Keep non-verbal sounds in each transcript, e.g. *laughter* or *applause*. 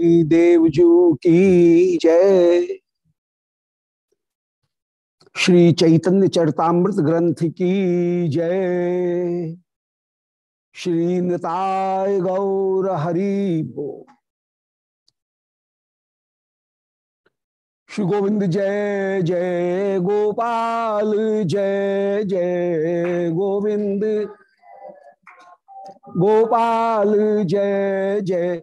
देवजू की जय। श्री चैतन्य चरतामृत ग्रंथ की जय। श्री नताय गौर हरि श्री गोविंद जय जय गोपाल, जय जय गोविंद। गोपाल, जय जय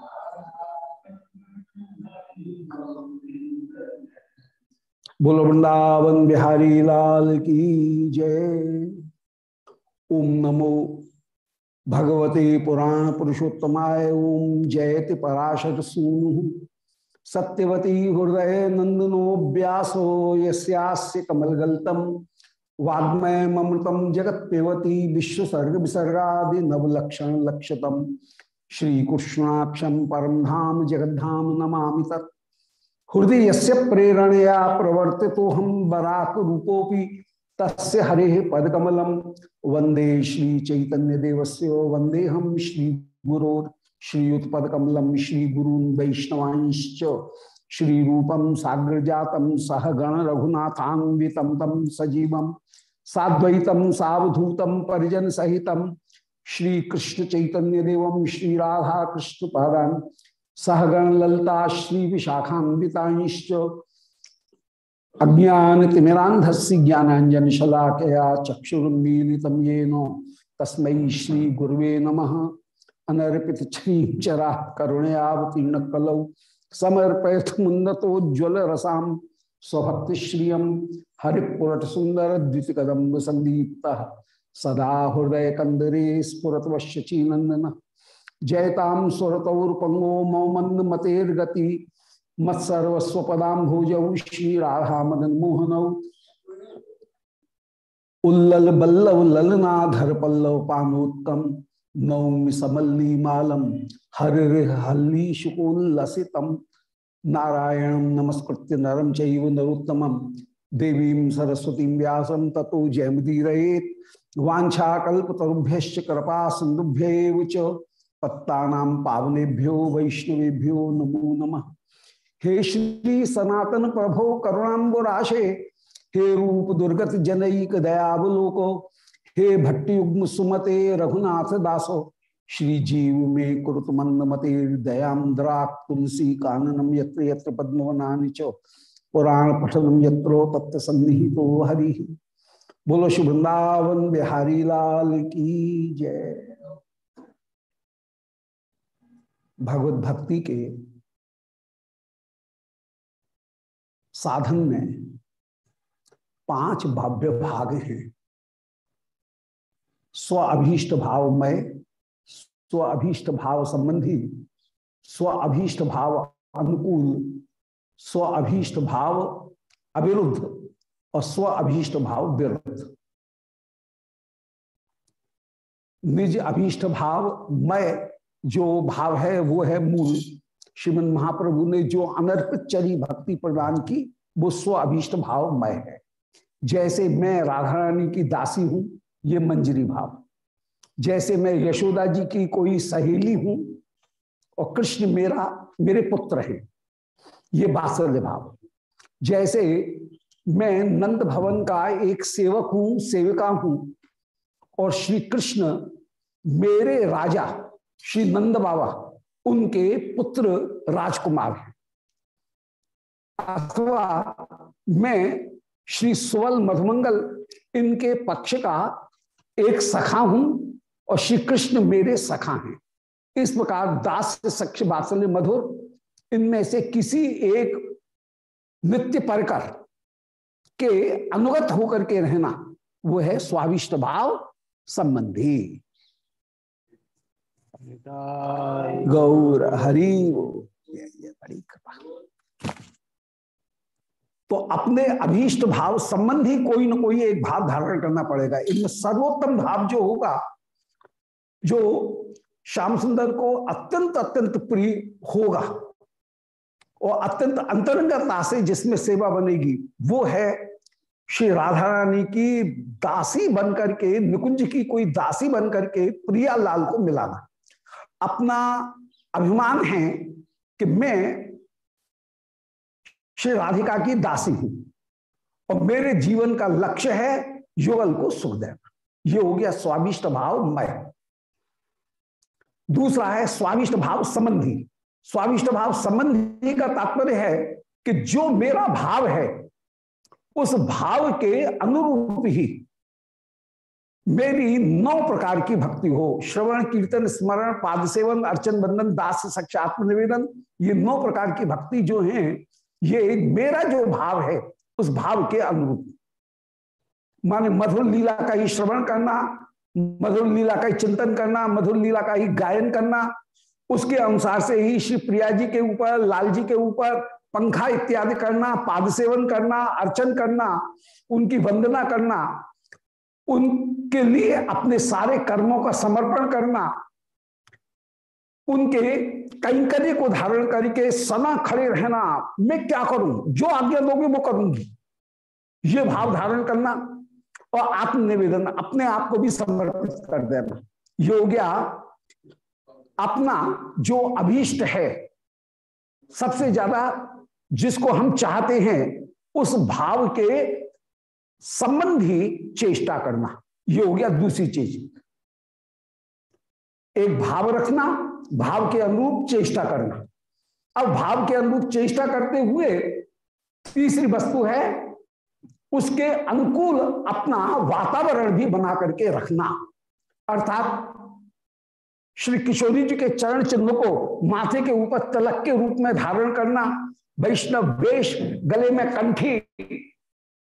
बोलो वृंदावन बिहारी लाल की जय ओम नमो भगवते पुराण पुरुषोत्तमाय ओम जयति पराशर सूनु सत्यवती हृदय नंदनो व्यासो यस्यास्य कमलगल्तम वाग्मय ममृतम जगत पेवती विश्वसर्ग विसर्गा नवलक्षण लक्षतम श्री कृष्णाक्षम परम धाम जगद्धाम नमा तत् हृदय से प्रेरणया प्रवर्ति तो हम बराक रूपोपि तस्य हरे पदकमलम। वंदे श्री चैतन्य देवस्य वंदे हम श्री गुरो श्रीयुत्पकमलम श्री गुरू वैष्णवांश्च। श्री रूपम साग्र जातम सह गण रघुनाथान्वितम तम सजीवम साद्वैतम सावधूतम परिजन सहितम श्री कृष्ण चैतन्य श्री राधा कृष्ण सहगण ललता श्री विशाखान्विताश्च अज्ञान तिमिरांधस्य ज्ञानांजन शलाकया चक्षुरुन्मीलितं तस्मै श्री गुरुवे नमः। अनर्पित चरा करुणयावतीर्ण कलौ समर्पयत मुन्नतोज्वल रसाम स्वभक्ति श्रियम हरिपुरट सुंदर द्वित कदम्ब सदा हृदय कंदरे स्फुरत वश्यचीनंदन जयताम सुरतौरपंगो मौमंद मतेर्गति मत्सर्वस्वपदाम भोजौ श्री राधा मदन मोहनौ उल्लल बल्लव ललनाधर पल्लव पानोत्तम नौमि समल्ली मालम हर हल्ली शुकोल्लसितम नारायण नमस्कृत्य नरम चैव नरोत्तम देवी सरस्वती व्यासम ततो जयमुदीरेत वाछाकुभ्य कृपा सिंधुभ्य पत्ता पावनेभ्यो, वैष्णवेभ्यो नमो नमः। हे श्री सनातन प्रभो करुणाबुराशे हे रूप दुर्गत जनईक दयावलोको, हे भट्टयुग्म सुमते रघुनाथ दासो, श्री जीव में कुरुत मंद मते दयाद्रा तुलसी काननम यत्र यत्र च, पुराण पठनम यत्रो तत्व सन्निहितो हरि। बोलो शुभृंदावन बिहारी लाल की जय। भगवत भक्ति के साधन में पाँच भव्य भाग हैं। स्व अभीष्ट भाव में स्व अभीष्ट भाव संबंधी स्व अभीष्ट भाव अनुकूल स्व अभीष्ट भाव अविरुद्ध और स्व अभीष्ट भाव विरुद्ध। निज अभीष्ट भाव मैं जो भाव है, वो है मूल। श्रीमद महाप्रभु ने जो अनर्पित चरी भक्ति प्रदान की, वो स्व अभीष्ट भाव मैं है। जैसे मैं राधा रानी की दासी हूँ, ये मंजरी भाव। जैसे मैं यशोदा जी की कोई सहेली हूँ, और कृष्ण मेरा, मेरे पुत्र है, ये बात्सल्य भाव। जैसे मैं नंद भवन का एक सेवक हूँ, सेविका हूँ, और श्री कृष्ण मेरे राजा श्री नंद बाबा, उनके पुत्र राजकुमार हैं। अथवा मैं श्री सुवल मधुमंगल, इनके पक्ष का एक सखा हूँ और श्री कृष्ण मेरे सखा हैं। इस प्रकार दास सक्ष बात्सल्य मधुर, इनमें से किसी एक नित्य परकर के अनुगत होकर के रहना, वो है स्वाविष्ट भाव संबंधी। गौर हरि। बड़ी कृपा। तो अपने अभीष्ट भाव संबंधी कोई ना कोई एक भाव धारण करना पड़ेगा। इनमें सर्वोत्तम भाव जो होगा, जो श्याम सुंदर को अत्यंत अत्यंत प्रिय होगा, और अत्यंत अंतरंगता से जिसमें सेवा बनेगी, वो है श्री राधा रानी की दासी बनकर के, निकुंज की कोई दासी बनकर के प्रिया लाल को मिलाना। अपना अभिमान है कि मैं श्री राधिका की दासी हूँ और मेरे जीवन का लक्ष्य है युगल को सुख देना। ये हो गया स्वाभिष्ट भाव मय। दूसरा है स्वाभिष्ट भाव संबंधी। स्वाभिष्ट भाव संबंधी का तात्पर्य है कि जो मेरा भाव है, उस भाव के अनुरूप ही मेरी नौ प्रकार की भक्ति हो। श्रवण, कीर्तन, स्मरण पाद सेवन अर्चन बंधन दास सक्ष आत्मनिवेदन, ये नौ प्रकार की भक्ति जो है, ये मेरा जो भाव है, उस भाव के अनुरूप। माने मधुर लीला का ही श्रवण करना, मधुर लीला का ही चिंतन करना, मधुर लीला का ही गायन करना, उसके अनुसार से ही श्री प्रिया जी के ऊपर, लाल जी के ऊपर पंखा इत्यादि करना पाद सेवन करना, अर्चन करना, उनकी वंदना करना उनके लिए अपने सारे कर्मों का समर्पण करना, उनके कैंकर्य को धारण करके सना खड़े रहना, मैं क्या करूँ? जो आज्ञा दोगे वो करूँगी। ये भाव धारण करना और आत्मनिवेदन, अपने आप को भी समर्पित कर देना। ये हो गया अपना जो अभीष्ट है, सबसे ज़्यादा जिसको हम चाहते हैं, उस भाव के संबंधी चेष्टा करना ये हो गया दूसरी चीज़। एक भाव रखना, भाव के अनुरूप चेष्टा करना। अब भाव के अनुरूप चेष्टा करते हुए तीसरी वस्तु है, उसके अनुकूल अपना वातावरण भी बना करके रखना। अर्थात श्री किशोरी जी के चरण चिन्ह को माथे के ऊपर तलक के रूप में धारण करना, वैष्णव वेश, गले में कंठी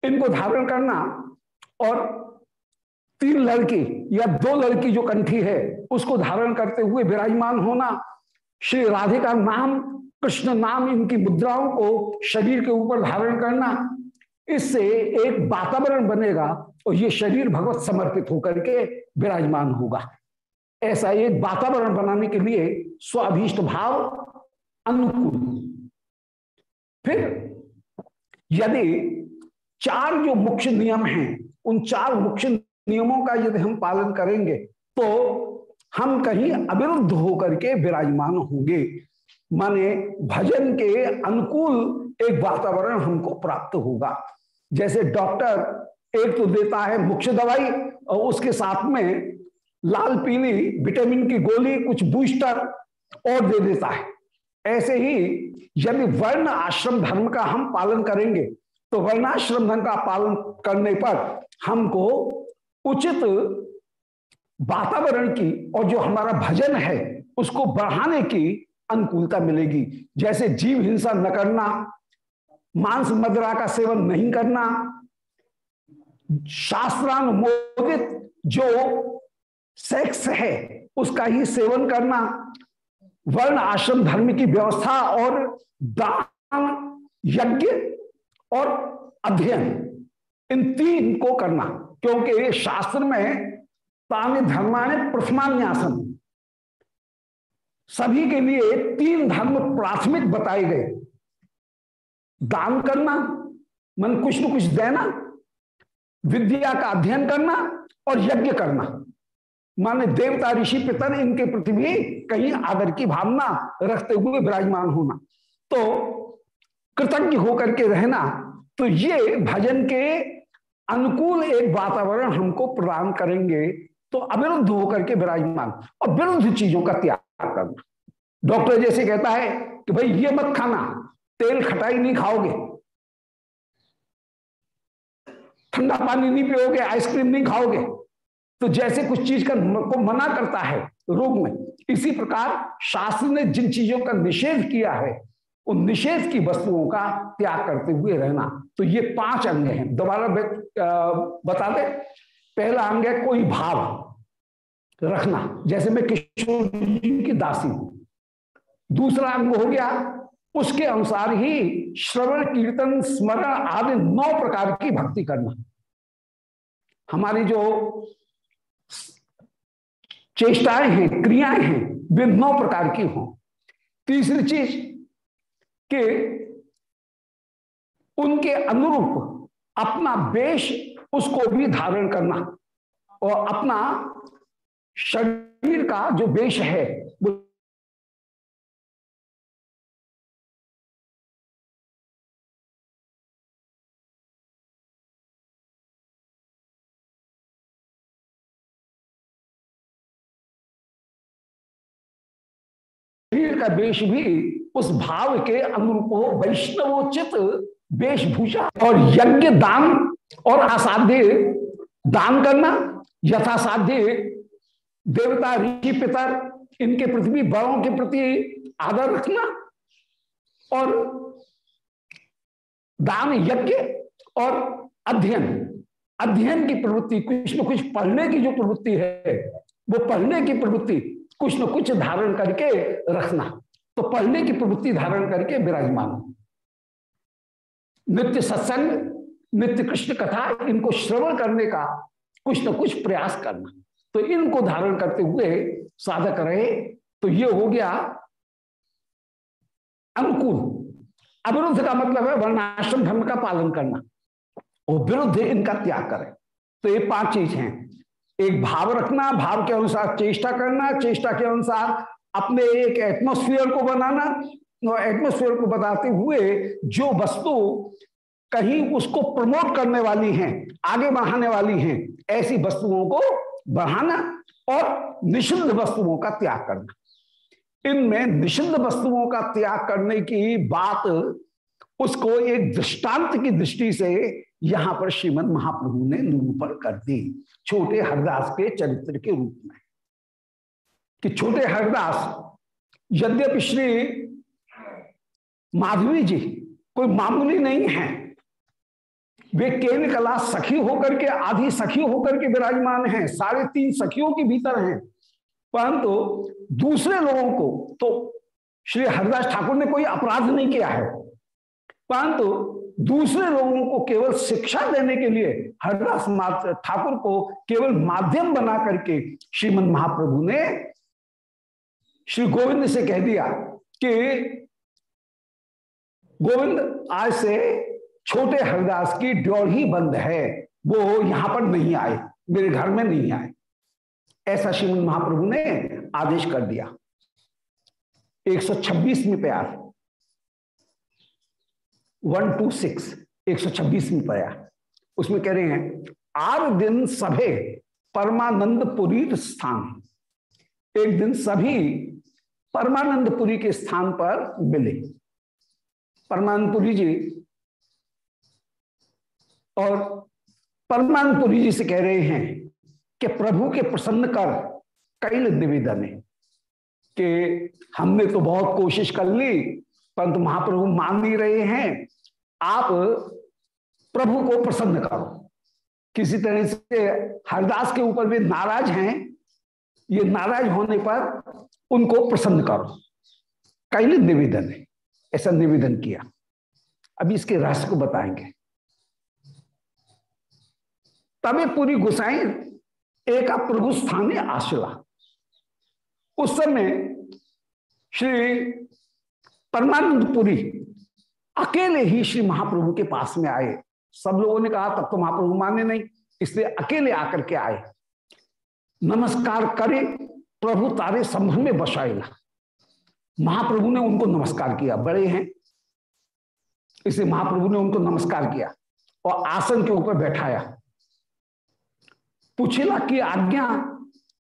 इनको धारण करना और तीन लड़की या दो लड़की जो कंठी है, उसको धारण करते हुए विराजमान होना। श्री राधे का नाम, कृष्ण नाम, इनकी मुद्राओं को शरीर के ऊपर धारण करना, इससे एक वातावरण बनेगा और ये शरीर भगवत समर्पित होकर के विराजमान होगा। ऐसा एक वातावरण बनाने के लिए स्वाभीष्ट भाव अनुकूल। फिर यदि चार जो मुख्य नियम हैं, उन चार मुख्य नियमों का यदि हम पालन करेंगे तो हम कहीं अविरुद्ध होकर के विराजमान होंगे। माने भजन के अनुकूल एक वातावरण हमको प्राप्त होगा। जैसे डॉक्टर एक तो देता है मुख्य दवाई और उसके साथ में लाल पीली विटामिन की गोली, कुछ बूस्टर और दे देता है। ऐसे ही यदि वर्ण आश्रम धर्म का हम पालन करेंगे तो वर्णाश्रम धन का पालन करने पर हमको उचित वातावरण की और जो हमारा भजन है, उसको बढ़ाने की अनुकूलता मिलेगी। जैसे जीव हिंसा न करना, मांस मदरा का सेवन नहीं करना, शास्त्रानुमोदित जो सेक्स है, उसका ही सेवन करना, वर्ण आश्रम धर्म की व्यवस्था और दान यज्ञ और अध्ययन, इन तीन को करना, क्योंकि शास्त्र में तानि धर्माने प्रथमान्यासन सभी के लिए तीन धर्म प्राथमिक बताए गए। दान करना, मन कुछ न कुछ देना, विद्या का अध्ययन करना और यज्ञ करना। माने देवता ऋषि पितर इनके प्रति भी कहीं आदर की भावना रखते हुए विराजमान होना। तो कृतज्ञ होकर के रहना तो ये भजन के अनुकूल एक वातावरण हमको प्रदान करेंगे तो अविरुद्ध होकर के विराजमान और विरुद्ध चीज़ों का त्याग करना डॉक्टर जैसे कहता है कि भाई, ये मत खाना, तेल खटाई नहीं खाओगे, ठंडा पानी नहीं पियोगे, आइसक्रीम नहीं खाओगे। तो जैसे कुछ चीज़ का को मना करता है रोग में, इसी प्रकार शास्त्र ने जिन चीज़ों का निषेध किया है उन निषेध की वस्तुओं का त्याग करते हुए रहना। तो ये पाँच अंग हैं। दोबारा बता दे। पहला अंग है कोई भाव रखना। जैसे मैं किशोर जी की दासी हूँ। दूसरा अंग हो गया उसके अनुसार ही श्रवण, कीर्तन, स्मरण आदि नौ प्रकार की भक्ति करना। हमारी जो चेष्टाएँ हैं, क्रियाएँ हैं, वे नौ प्रकार की हों। तीसरी चीज़ कि उनके अनुरूप अपना वेश उसको भी धारण करना और अपना शरीर का जो वेश है का वेश भी उस भाव के अनुरूप हो। वैष्णवोचित वेशभूषा और यज्ञ दान और असाध्य दान करना, यथासाध्य देवता, ऋषि पितर इनके पृथ्वी बड़ों के प्रति आदर रखना और दान, यज्ञ और अध्ययन। अध्ययन की प्रवृत्ति कुछ न कुछ पढ़ने की जो प्रवृत्ति है, वो पढ़ने की प्रवृत्ति कुछ न कुछ धारण करके रखना। तो पढ़ने की प्रवृत्ति धारण करके विराजमान। नित्य सत्संग, नित्य कृष्ण कथा, इनको श्रवण करने का कुछ न कुछ प्रयास करना। तो इनको धारण करते हुए साधक रहे तो ये हो गया अनुकूल। अविरुद्ध का मतलब है वर्णाश्रम धर्म का पालन करना। और विरुद्ध इनका त्याग करें। तो ये पाँच चीज़ हैं। एक भाव रखना, भाव के अनुसार चेष्टा करना, चेष्टा के अनुसार अपने एक एटमोस्फियर को बनाना, और एटमोस्फियर को बताते हुए जो वस्तु कहीं उसको प्रमोट करने वाली हैं, आगे बढ़ाने वाली हैं, ऐसी वस्तुओं को बढ़ाना और निषिद्ध वस्तुओं का त्याग करना। इनमें निषिद्ध वस्तुओं का त्याग करने की बात उसको एक दृष्टांत की दृष्टि से यहाँ पर श्रीमद महाप्रभु ने निरूपण कर दी छोटे हरदास के चरित्र के रूप में। कि छोटे हरदास, यद्यपि श्री माधवी जी कोई मामूली नहीं है, वे केन कला सखी होकर के, आधी सखी होकर के विराजमान हैं, साढ़े तीन सखियों के भीतर हैं। परंतु तो दूसरे लोगों को तो श्री हरिदास ठाकुर ने कोई अपराध नहीं किया है। परंतु दूसरे लोगों को केवल शिक्षा देने के लिए हरिदास ठाकुर को केवल माध्यम बना करके श्रीमद महाप्रभु ने श्री गोविंद से कह दिया कि गोविंद आज से छोटे हरिदास की ड्योर ही बंद है। वो यहाँ पर नहीं आए, मेरे घर में नहीं आए। ऐसा श्रीमद महाप्रभु ने आदेश कर दिया। 126 में प्यार। वन टू सिक्स, एक सौ छब्बीस में पाया उसमें कह रहे हैं आर दिन सभे परमानंद पुरी स्थान। एक दिन सभी परमानंदपुरी के स्थान पर मिले। परमानंदपुरी जी और परमानंदपुरी जी से कह रहे हैं कि प्रभु के प्रसन्न कर कई निवेदन है कि हमने तो बहुत कोशिश कर ली, परंतु महाप्रभु मान नहीं रहे हैं। आप प्रभु को प्रसन्न करो। किसी तरह से हरदास के ऊपर भी नाराज़ हैं, ये नाराज़ होने पर उनको प्रसन्न करो। कैल निवेदन है? ऐसा निवेदन किया। अभी इसके रहस्य को बताएँगे। तभी पूरी गुसाई एक प्रभु स्थानीय आशिला उस समय श्री परमानंदपुरी अकेले ही श्री महाप्रभु के पास में आए। सब लोगों ने कहा, तब तो महाप्रभु माने नहीं। इसलिए अकेले आकर के आए। नमस्कार करे, प्रभु तारे संभव में बसाएगा महाप्रभु ने उनको नमस्कार किया। बड़े हैं। इसलिए महाप्रभु ने उनको नमस्कार किया और आसन के ऊपर बैठाया। पूछेला की आज्ञा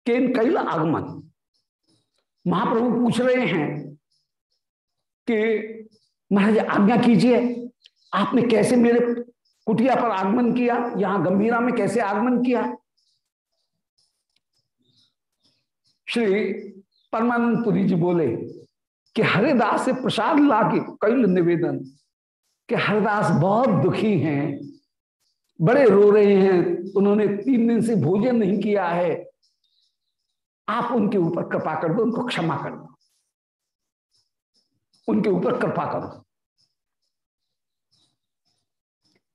के कैला आगमन? महाप्रभु पूछ रहे हैं कि महाराज, आज्ञा कीजिए। आपने कैसे मेरे कुटिया पर आगमन किया? यहाँ गंभीरा में कैसे आगमन किया? श्री परमानंदपुरी जी बोले कि हरिदास से प्रसाद लाके कई निवेदन कि हरिदास बहुत दुखी हैं, बड़े रो रहे हैं, उन्होंने तीन दिन से भोजन नहीं किया है। आप उनके ऊपर कृपा कर दो, उनको क्षमा कर दो। उनके ऊपर कृपा करो।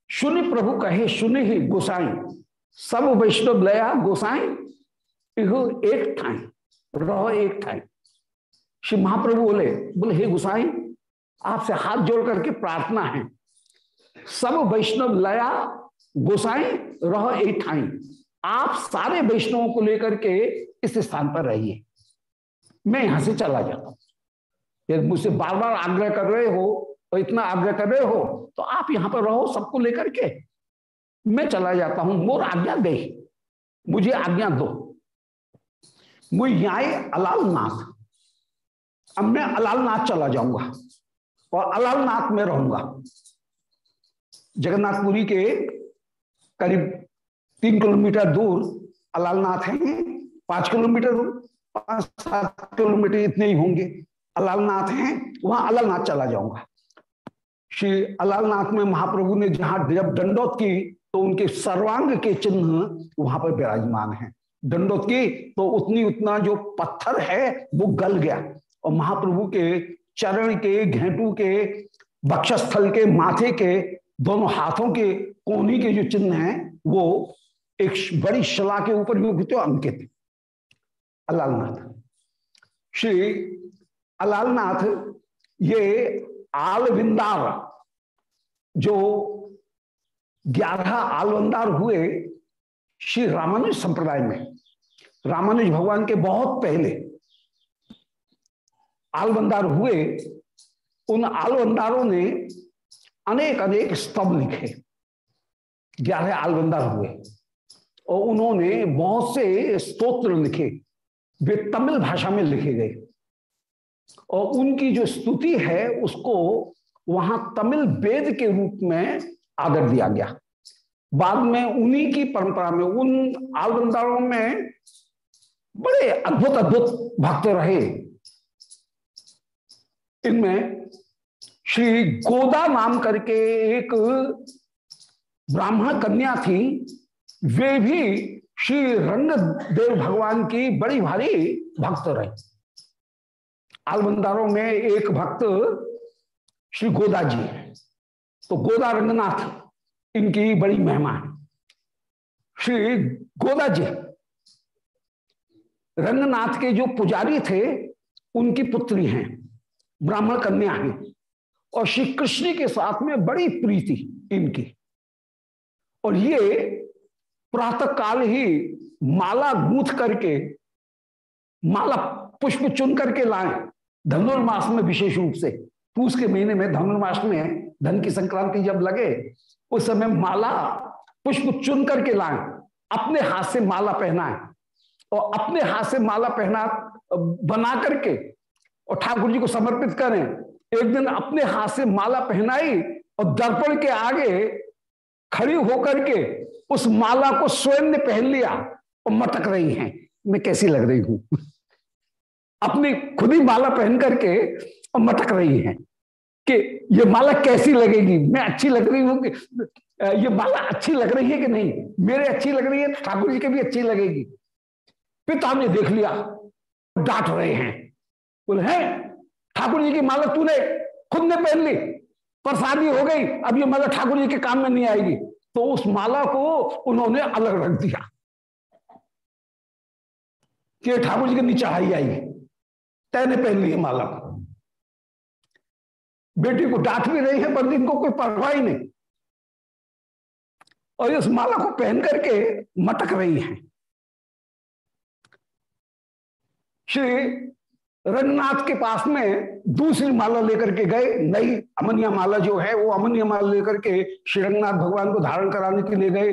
सुनि प्रभु कहे, सुनि ही गोसाई। सब वैष्णव लया गोसाई, इहो एक ठाई, रहो एक ठाई। श्री महाप्रभु बोले बोले, हे गोसाई, आपसे हाथ जोड़ करके प्रार्थना है। सब वैष्णव लया गोसाई, रहो एक ठाई। आप सारे वैष्णवों को लेकर के इस स्थान पर रहिए। मैं यहाँ से चला जाता हूँ। यदि मुझसे बार बार आग्रह कर रहे हो और इतना आग्रह कर रहे हो तो आप यहाँ पर रहो सबको लेकर के। मैं चला जाता हूँ, मोर आज्ञा दे, मुझे आज्ञा दो। मुझे अलालनाथ। अब मैं अलालनाथ चला जाऊँगा और अलालनाथ में रहूँगा। जगन्नाथपुरी के करीब तीन किलोमीटर दूर अलालनाथ है, पाँच किलोमीटर पाँच सात किलोमीटर इतने ही होंगे। अलालनाथ हैं, वहाँ अलालनाथ चला जाऊँगा। श्री अलालनाथ में महाप्रभु ने जहाँ जब दंडोत की तो उनके सर्वांग के चिन्ह वहाँ पर विराजमान हैं। दंडोत की तो उतनी उतना जो पत्थर है, वो गल गया। और महाप्रभु के चरण के, घेटू के, बक्षस्थल के, माथे के, दोनों हाथों के, कोनी के जो चिन्ह हैं, वो एक बड़ी शिला के ऊपर भी अंकित अलालनाथ। श्री अलालनाथ, ये आलविंदार जो ग्यारह आलवंदार हुए श्री रामानुज संप्रदाय में। रामानुज भगवान के बहुत पहले आलवंदार हुए, उन आलवंदारों ने अनेक अनेक स्तंभ लिखे, ग्यारह आलवंदार हुए। और उन्होंने बहुत से स्तोत्र लिखे, वे तमिल भाषा में लिखे गए। और उनकी जो स्तुति है, उसको वहाँ तमिल वेद के रूप में आदर दिया गया। बाद में उन्हीं की परंपरा में, उन आलबंदारों में बड़े अद्भुत अद्भुत भक्त रहे। इनमें श्री गोदा नाम करके एक ब्राह्मण कन्या थी, वे भी श्री रंग देव भगवान की बड़ी भारी भक्त रहे। आलबंदारों में एक भक्त श्री गोदा जी है। तो गोदा रंगनाथ इनकी बड़ी महिमा है। श्री गोदा जी रंगनाथ के जो पुजारी थे, उनकी पुत्री हैं, ब्राह्मण कन्या हैं। और श्री कृष्ण के साथ में बड़ी प्रीति इनकी। और ये प्रातः काल ही माला गूंथ करके, माला पुष्प चुन करके लाए। धनुर्मास में विशेष रूप से। पूस के महीने में धनुर्मास में धन की संक्रांति जब लगे, उस समय माला पुष्प चुन करके लाए, अपने हाथ से माला पहनाए। और अपने हाथ से माला पहना, बना करके और ठाकुर जी को समर्पित करें। एक दिन अपने हाथ से माला पहनाई और दर्पण के आगे खड़ी होकर के उस माला को स्वयं ने पहन लिया और मटक रही हैं। मैं कैसी लग रही हूँ? अपनी खुद ही माला पहन करके मटक रही हैं कि ये माला कैसी लगेगी? मैं अच्छी लग रही हूँ कि ये माला अच्छी लग रही है कि नहीं? मेरे अच्छी लग रही है तो ठाकुर जी के भी अच्छी लगेगी। पिता ने देख लिया, डांट रहे हैं। बोले, हैं? ठाकुर जी की माला तूने खुद ने पहन ली प्रसादी हो गई, अब ये माला ठाकुर जी के काम में नहीं आएगी। तो उस माला को उन्होंने अलग रख दिया ठाकुर जी के नीचे आई। आएगी तैने पहन ली माला। बेटी को डांट भी रही है पर इनको कोई परवाह ही नहीं। और इस माला को पहन करके मटक रही हैं। श्री रंगनाथ के पास में दूसरी माला लेकर के गए। नई अमनिया माला जो है, वो अमनिया माला लेकर के श्री रंगनाथ भगवान को धारण कराने के लिए गए।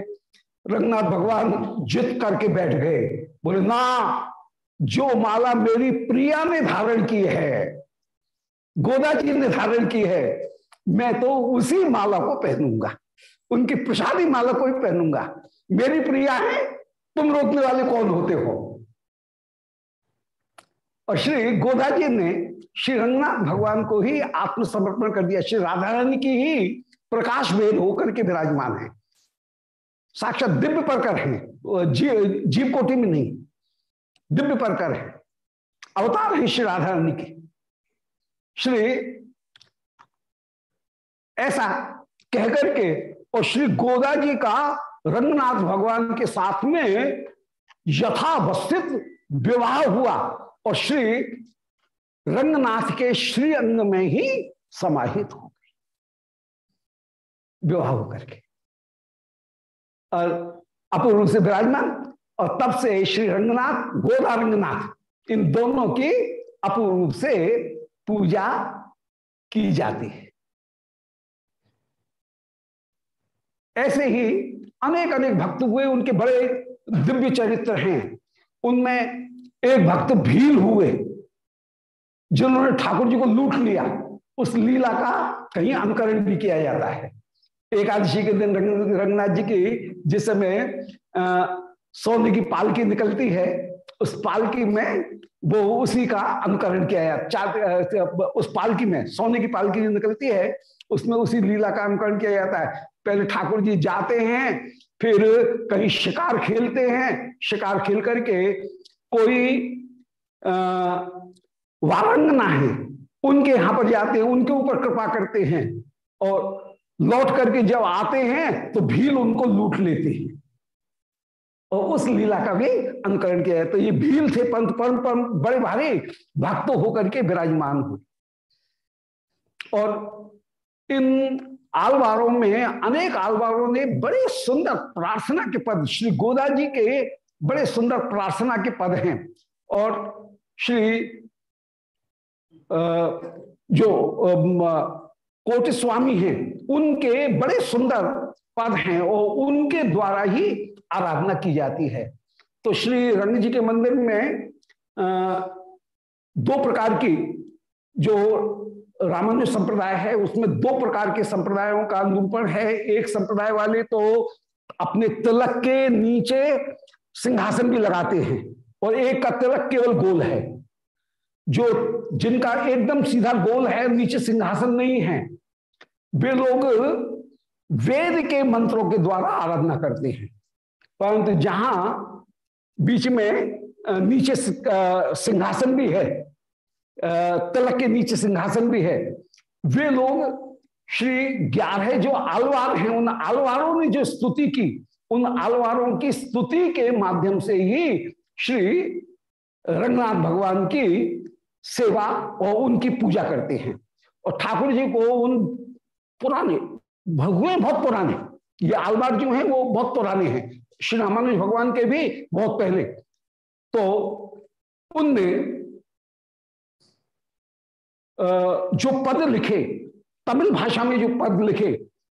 रंगनाथ भगवान जिद करके बैठ गए। बोले, ना जो माला मेरी प्रिया ने धारण की है, गोदा जी ने धारण की है, मैं तो उसी माला को पहनूँगा, उनकी प्रसादी माला को ही पहनूँगा। मेरी प्रिया है, तुम रोकने वाले कौन होते हो? और श्री गोदा जी ने श्री रंगनाथ भगवान को ही आत्मसमर्पण कर दिया। श्री राधा रानी की ही प्रकाश भेद होकर के विराजमान है। साक्षात दिव्य परकर है जीव कोटि में नहीं। दिव्य परकर है। अवतार है श्री राधा रानी के। श्री ऐसा कहकर के और श्री गोदा जी का रंगनाथ भगवान के साथ में यथावस्थित विवाह हुआ और श्री रंगनाथ के श्री अंग में ही समाहित हो गए विवाह होकर के। और अपूर्व से विराजमान। और तब से श्री रंगनाथ, गोदा रंगनाथ, इन दोनों की अपूर्व से पूजा की जाती है। ऐसे ही अनेक अनेक भक्त हुए, उनके बड़े दिव्य चरित्र हैं। उनमें एक भक्त भील हुए, जिन्होंने ठाकुर जी को लूट लिया। उस लीला का कहीं अनुकरण भी किया जाता है। एकादशी के दिन रंगनाथ जी की, जिस समय सोने की पालकी निकलती है, उस पालकी में, वो उसी का अनुकरण किया जाता चार उस पालकी में सोने की पालकी जो निकलती है, उसमें उसी लीला का अनुकरण किया जाता है। पहले ठाकुर जी जाते हैं, फिर कहीं शिकार खेलते हैं। शिकार खेल करके कोई, अः वारंगना है, उनके यहाँ पर जाते हैं, उनके ऊपर कृपा करते हैं और लौट करके जब आते हैं तो भील उनको लूट लेते हैं। और उस लीला का भी अनुकरण किया है। तो ये भील थे पंत परम परम बड़े भारी भक्त होकर के विराजमान हुए। और इन आलवारों में, अनेक आलवारों ने बड़े सुंदर प्रार्थना के पद, श्री गोदा जी के बड़े सुंदर प्रार्थना के पद हैं। और श्री जो कोटि स्वामी हैं, उनके बड़े सुंदर पद हैं और उनके द्वारा ही आराधना की जाती है। तो श्री रंग जी के मंदिर में दो प्रकार की जो रामानुज संप्रदाय है, उसमें दो प्रकार के संप्रदायों का निरूपण है। एक संप्रदाय वाले तो अपने तिलक के नीचे सिंहासन भी लगाते हैं और एक का तिलक केवल गोल है। जो, जिनका एकदम सीधा गोल है, नीचे सिंहासन नहीं है। वे लोग वेद के मंत्रों के द्वारा आराधना करते हैं। परंतु जहाँ बीच में नीचे सिंहासन भी है तिलक के नीचे सिंहासन भी है, वे लोग श्री ग्यारह जो आलवार हैं, उन आलवारों ने जो स्तुति की, उन आलवारों की स्तुति के माध्यम से ही श्री रंगनाथ भगवान की सेवा और उनकी पूजा करते हैं। और ठाकुर जी को उन पुराने भगवान बहुत पुराने ये आलवार जो है, वो बहुत पुराने हैं। श्री रामानुज भगवान के भी बहुत पहले। तो उनने जो पद लिखे, तमिल भाषा में जो पद लिखे,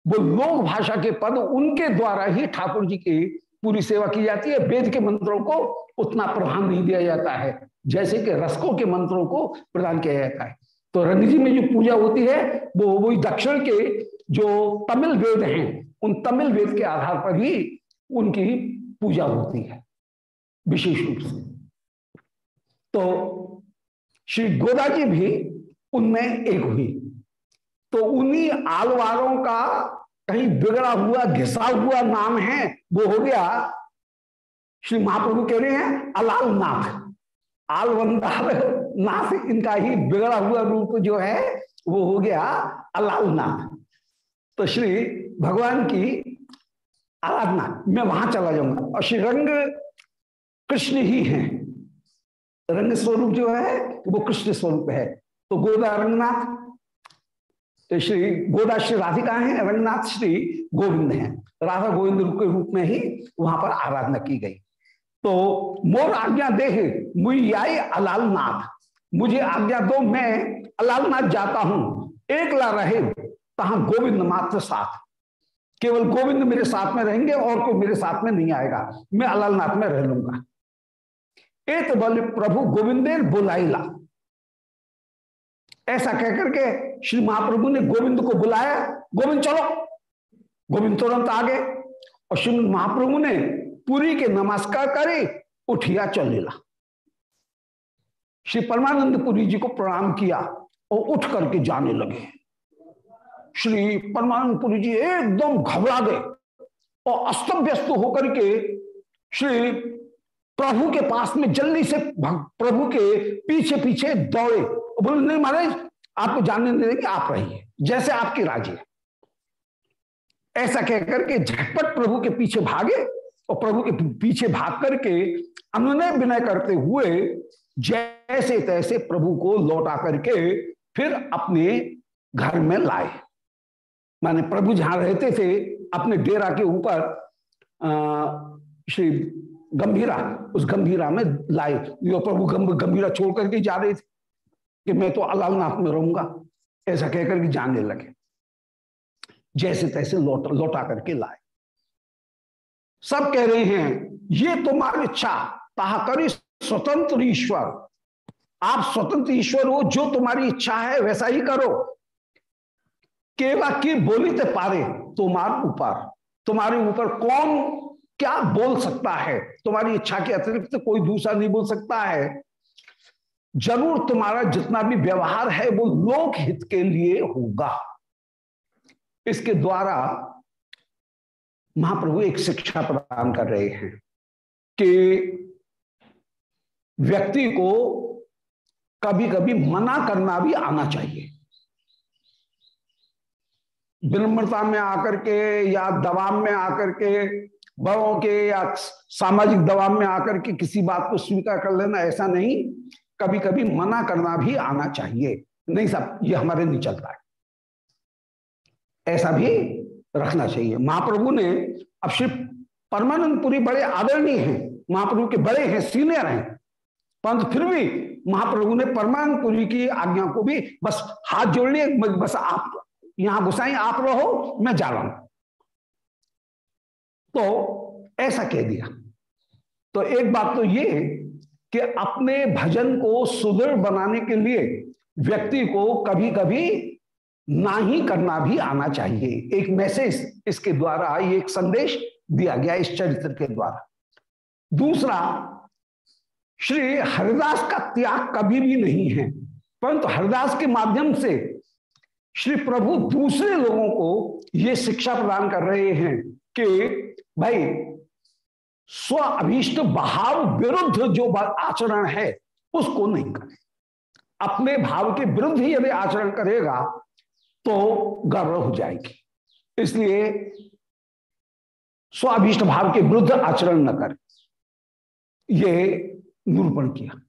वो लोक भाषा के पद उनके द्वारा ही ठाकुर जी की पूरी सेवा की जाती है। वेद के मंत्रों को उतना प्रधान नहीं दिया जाता है, जैसे कि रसकों के मंत्रों को प्रदान किया जाता है। तो रणजी में जो पूजा होती है, वो वही दक्षिण के जो तमिल वेद हैं, उन तमिल वेद के आधार पर ही उनकी पूजा होती है, विशेष रूप से। तो श्री गोदा जी भी उनमें एक हुई। तो उन्हीं आलवारों का कहीं बिगड़ा हुआ, घिसा हुआ नाम है, वो हो गया श्री महाप्रभु कह रहे हैं अलाल नाथ आलवंदार नाथ इनका ही बिगड़ा हुआ रूप जो है, वो हो गया अलाल नाथ तो श्री भगवान की आराधना, मैं वहाँ चला जाऊँगा। और श्री रंग कृष्ण ही हैं। रंग स्वरूप जो है, वो कृष्ण स्वरूप है। तो गोदा रंगनाथ तो श्री गोदा श्री राधिका है, रंगनाथ श्री गोविंद हैं। राधा गोविंद के रूप में ही वहाँ पर आराधना की गई। तो मोर आज्ञा देह मुई अलाल नाथ मुझे आज्ञा दो, मैं अलालनाथ जाता हूँ। एकला रहे तहा गोविंद मात्र साथ। केवल गोविंद मेरे साथ में रहेंगे और कोई मेरे साथ में नहीं आएगा। मैं अलालनाथ में रह लूँगा। एक बल प्रभु गोविंदेर बुलाईला ऐसा कहकर के श्री महाप्रभु ने गोविंद को बुलाया, गोविंद चलो। गोविंद तुरंत आ गए और श्री महाप्रभु ने पूरी के नमस्कार करे, उठिया चल लीला श्री परमानंद पुरी जी को प्रणाम किया और उठ करके जाने लगे। श्री परमानंद पुरी जी एकदम घबरा गए और अस्त व्यस्त होकर के श्री प्रभु के पास में जल्दी से प्रभु के पीछे पीछे दौड़े। बोले, नहीं महाराज आपको जानने नहीं देंगे, आप रहिए जैसे आपकी राज़ी है। ऐसा कहकर के झटपट प्रभु के पीछे भागे और प्रभु के पीछे भाग करके अनुनय विनय करते हुए जैसे तैसे प्रभु को लौटा करके फिर अपने घर में लाए। माने प्रभु जहाँ रहते थे, अपने डेरा के ऊपर श्री गंभीरा, उस गंभीरा में लाए। जो प्रभु गंभीरा छोड़ करके जा रहे थे कि मैं तो अलालनाथ में रहूँगा। ऐसा कहकर के जाने लगे। जैसे तैसे लौट, लौटा करके लाए। सब कह रहे हैं, ये तुम्हारी इच्छा। कहा करी स्वतंत्र ईश्वर। आप स्वतंत्र ईश्वर हो, जो तुम्हारी इच्छा है, वैसा ही करो। केवा की बोली ते पारे, तुम्हार ऊपर। तुम्हारे ऊपर कौन क्या बोल सकता है? तुम्हारी इच्छा के अतिरिक्त कोई दूसरा नहीं बोल सकता है। ज़रूर तुम्हारा जितना भी व्यवहार है, वो लोक हित के लिए होगा। इसके द्वारा महाप्रभु एक शिक्षा प्रदान कर रहे हैं कि व्यक्ति को कभी कभी मना करना भी आना चाहिए। विनम्रता में आकर के या दबाव में आकर के, बड़ों के या सामाजिक दबाव में आकर के किसी बात को स्वीकार कर लेना ऐसा नहीं। कभी कभी मना करना भी आना चाहिए। नहीं सब, ये हमारे नहीं चलता है। ऐसा भी रखना चाहिए। महाप्रभु ने अब श्री परमानंद पुरी बड़े आदरणीय हैं, महाप्रभु के बड़े हैं, सीनियर हैं। परंतु फिर भी महाप्रभु ने परमानंद पुरी की आज्ञा को भी बस हाथ जोड़ लिए बस आप यहाँ गुसाई आप रहो, मैं जा रहा हूँ। तो ऐसा कह दिया। तो एक बात तो ये कि अपने भजन को सुदृढ़ बनाने के लिए व्यक्ति को कभी कभी ना ही करना भी आना चाहिए। एक मैसेज इसके द्वारा ये एक संदेश दिया गया इस चरित्र के द्वारा। दूसरा, श्री हरिदास का त्याग कभी भी नहीं है, परंतु हरिदास के माध्यम से श्री प्रभु दूसरे लोगों को ये शिक्षा प्रदान कर रहे हैं कि भाई स्व अभीष्ट भाव विरुद्ध जो आचरण है, उसको नहीं करें। अपने भाव के विरुद्ध ही यदि आचरण करेगा तो गर्व हो जाएगी। इसलिए स्वाभिष्ट भाव के विरुद्ध आचरण न करें। ये निरूपण किया।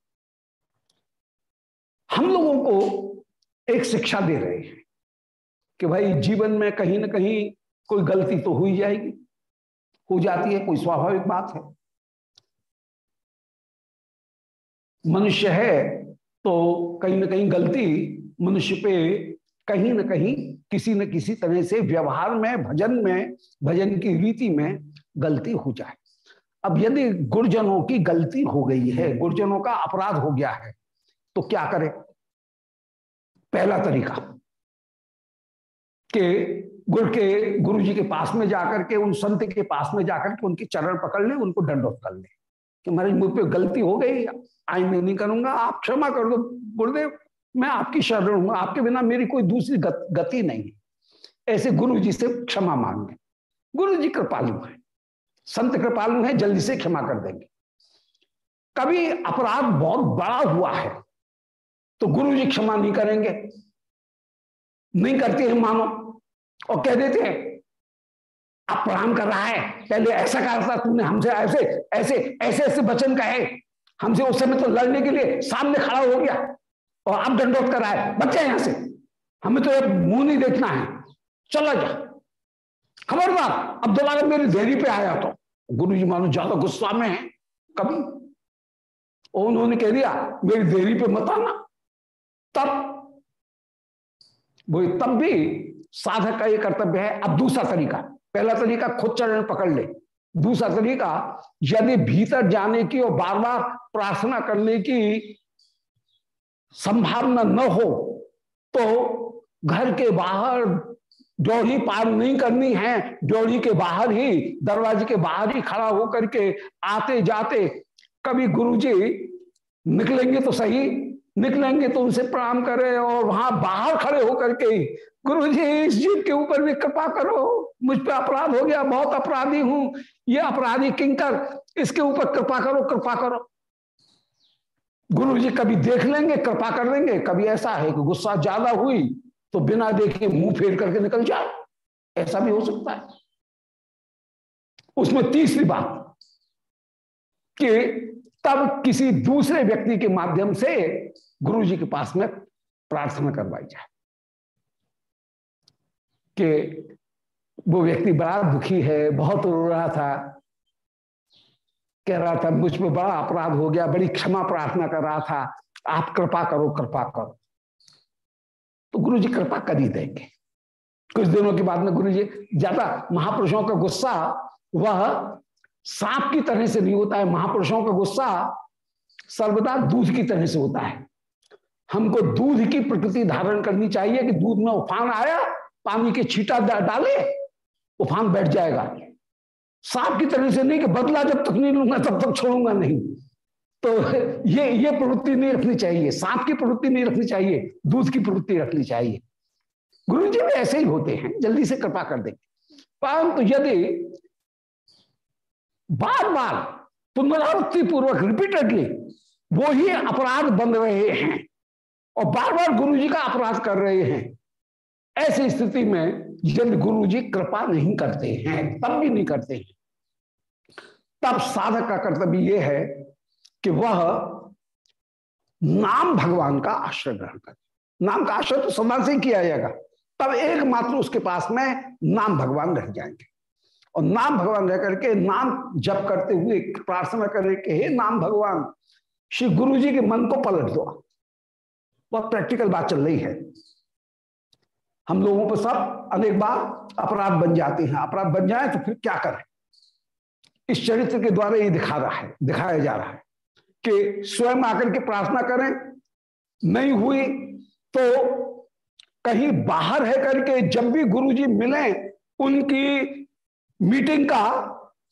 हम लोगों को एक शिक्षा दे रहे हैं। कि भाई जीवन में कहीं ना कहीं कोई गलती तो हुई जाएगी। हो जाती है, कोई स्वाभाविक बात है। मनुष्य है तो कहीं ना कहीं गलती मनुष्य पे कहीं ना कहीं किसी न किसी तरह से व्यवहार में, भजन में, भजन की रीति में गलती हो जाए। अब यदि गुरजनों की गलती हो गई है, गुरजनों का अपराध हो गया है तो क्या करें? पहला तरीका कि गुरु के गुरु जी के पास में जाकर के उन संत के पास में जाकर के उनके चरण पकड़ ले उनको दंडोत कर ले कि महाराज मुझ पर गलती हो गई आई मैं नहीं करूँगा आप क्षमा कर दो गुरुदेव मैं आपकी शरण हूँ आपके बिना मेरी कोई दूसरी गत, गति नहीं। है ऐसे गुरु जी से क्षमा मांगे गुरु जी कृपालु है। संत कृपालु है जल्दी से क्षमा कर देंगे। कभी अपराध बहुत बड़ा हुआ है तो गुरु जी क्षमा नहीं करेंगे। नहीं करते हैं मानो। और कह देते हैं, आप प्रणाम कर रहा है, पहले ऐसा कहा था तुमने हमसे, ऐसे ऐसे ऐसे ऐसे वचन कहे। हमसे उस समय तो लड़ने के लिए सामने खड़ा हो गया और आप दंडोत कर रहा है बच्चे यहाँ से। हमें तो अब मुँह नहीं देखना है। चला जा। खबरदार अब दोबारा मेरी देरी पे आया तो। गुरु जी मानो ज़्यादा गुस्सा में है, कभी। उन्होंने कह दिया, मेरी देरी पे मत आना। तब, वो तब भी साधक का ये कर्तव्य है। अब दूसरा तरीका, पहला तरीका खुद चरण पकड़ ले। दूसरा तरीका, यदि भीतर जाने की और बार बार प्रार्थना करने की संभावना न हो तो घर के बाहर ड्योढ़ी पार नहीं करनी है। ड्योढ़ी के बाहर ही, दरवाजे के बाहर ही खड़ा होकर के आते जाते कभी गुरु जी निकलेंगे तो सही, निकलेंगे तो उनसे प्रणाम करें और वहाँ बाहर खड़े होकर के गुरु जी, इस जीव के ऊपर भी कृपा करो। मुझ पर अपराध हो गया, बहुत अपराधी हूँ। ये अपराधी किंकर, इसके ऊपर कृपा करो कृपा करो। गुरु जी कभी देख लेंगे, कृपा कर देंगे कभी ऐसा है कि गुस्सा ज़्यादा हुई तो बिना देखे मुँह फेर करके निकल जाए। ऐसा भी हो सकता है। उसमें तीसरी बात, कि तब किसी दूसरे व्यक्ति के माध्यम से गुरु जी के पास में प्रार्थना करवाई जाए। कि वो व्यक्ति बड़ा दुखी है, बहुत रो रहा था। कह रहा था, मुझ पर बड़ा अपराध हो गया, बड़ी क्षमा प्रार्थना कर रहा था। आप कृपा करो कृपा करो। तो गुरु जी कृपा कर ही देंगे। कुछ दिनों के बाद में गुरु जी ज़्यादा महापुरुषों का गुस्सा वह सांप की तरह से नहीं होता है। महापुरुषों का गुस्सा सर्वदा दूध की तरह से होता है। हमको दूध की प्रकृति धारण करनी चाहिए कि दूध में उफान आया पानी के छीटा डाले, उफान बैठ जाएगा। सांप की तरह से नहीं कि बदला जब तक नहीं लूँगा, तब तक छोड़ूँगा नहीं। तो ये ये प्रवृत्ति नहीं रखनी चाहिए। सांप की प्रवृत्ति नहीं रखनी चाहिए, दूध की प्रवृत्ति रखनी चाहिए। गुरु जी भी ऐसे ही होते हैं, जल्दी से कृपा कर देंगे परंतु यदि बार बार पुनरावृत्ति पूर्वक रिपीटेडली वो ही अपराध बन रहे हैं और बार बार गुरु जी का अपराध कर रहे हैं ऐसी स्थिति में यदि गुरु जी कृपा नहीं करते हैं, तब भी नहीं करते हैं। तब साधक का कर्तव्य यह है कि वह नाम भगवान का आश्रय ग्रहण करे। नाम का आश्रय तो सदा से किया जाएगा, तब एकमात्र उसके पास में नाम भगवान रह जाएँगे। और नाम भगवान रह करके नाम जप करते हुए प्रार्थना करने के हे नाम भगवान, श्री गुरु जी के मन को पलट दो। बहुत प्रैक्टिकल बात चल रही है। हम लोगों पर सब अनेक बार अपराध बन जाते हैं। अपराध बन जाए तो फिर क्या करें? इस चरित्र के द्वारा ये दिखा रहा है, दिखाया जा रहा है कि स्वयं आकर के प्रार्थना करें, नहीं हुई तो कहीं बाहर है करके जब भी गुरुजी मिले, उनकी मीटिंग का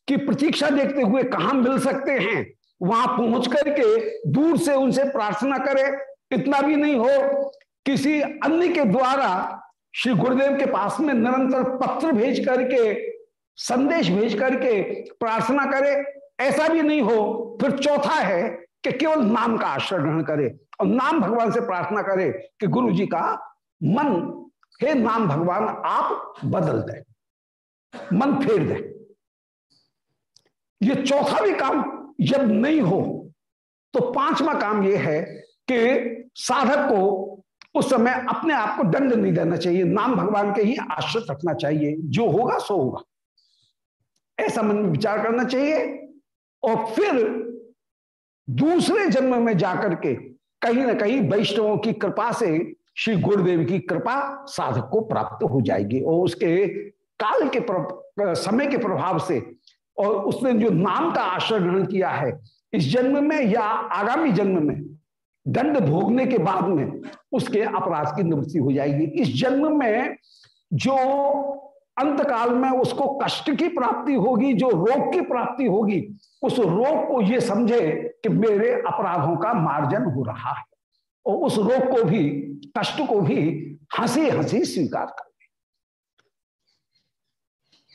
की प्रतीक्षा देखते हुए कहा मिल सकते हैं, वहाँ पहुँच करके दूर से उनसे प्रार्थना करें। इतना भी नहीं हो, किसी अन्य के द्वारा श्री गुरुदेव के पास में निरंतर पत्र भेज करके, संदेश भेज करके प्रार्थना करे, ऐसा भी नहीं हो, फिर चौथा है कि केवल नाम का आश्रय ग्रहण करे और नाम भगवान से प्रार्थना करे कि गुरु जी का मन, हे नाम भगवान, आप बदल दे, मन फेर दे। ये चौथा भी काम जब नहीं हो तो पांचवा काम यह है कि साधक को उस समय अपने आप को दंड नहीं देना चाहिए। नाम भगवान के ही आश्रित रखना चाहिए। जो होगा, सो होगा। ऐसा मन में विचार करना चाहिए। और फिर दूसरे जन्म में जाकर के कहीं ना कहीं वैष्णवों की कृपा से श्री गुरुदेव की कृपा साधक को प्राप्त हो जाएगी। और उसके काल के समय के प्रभाव से और उसने जो नाम का आश्रय ग्रहण किया है, इस जन्म में या आगामी जन्म में दंड भोगने के बाद में उसके अपराध की निवृत्ति हो जाएगी। इस जन्म में जो अंत काल में उसको कष्ट की प्राप्ति होगी, जो रोग की प्राप्ति होगी, उस रोग को ये समझे कि मेरे अपराधों का मार्जन हो रहा है। और उस रोग को भी, कष्ट को भी हँसी हँसी स्वीकार कर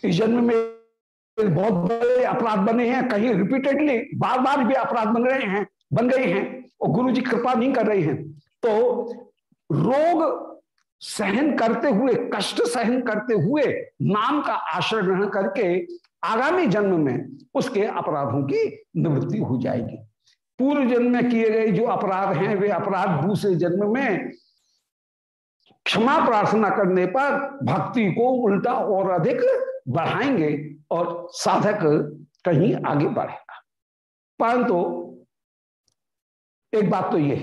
इस जन्म में बहुत बड़े अपराध बने हैं। कहीं रिपीटेडली बार बार भी अपराध बन रहे हैं, बन गए हैं। और गुरु जी कृपा नहीं कर रहे हैं। तो रोग सहन करते हुए, कष्ट सहन करते हुए नाम का आश्रय ग्रहण करके आगामी जन्म में उसके अपराधों की निवृत्ति हो जाएगी। पूर्व जन्म में किए गए जो अपराध हैं, वे अपराध दूसरे जन्म में क्षमा प्रार्थना करने पर भक्ति को उल्टा और अधिक बढ़ाएँगे और साधक कहीं आगे बढ़ेगा। परंतु एक बात तो ये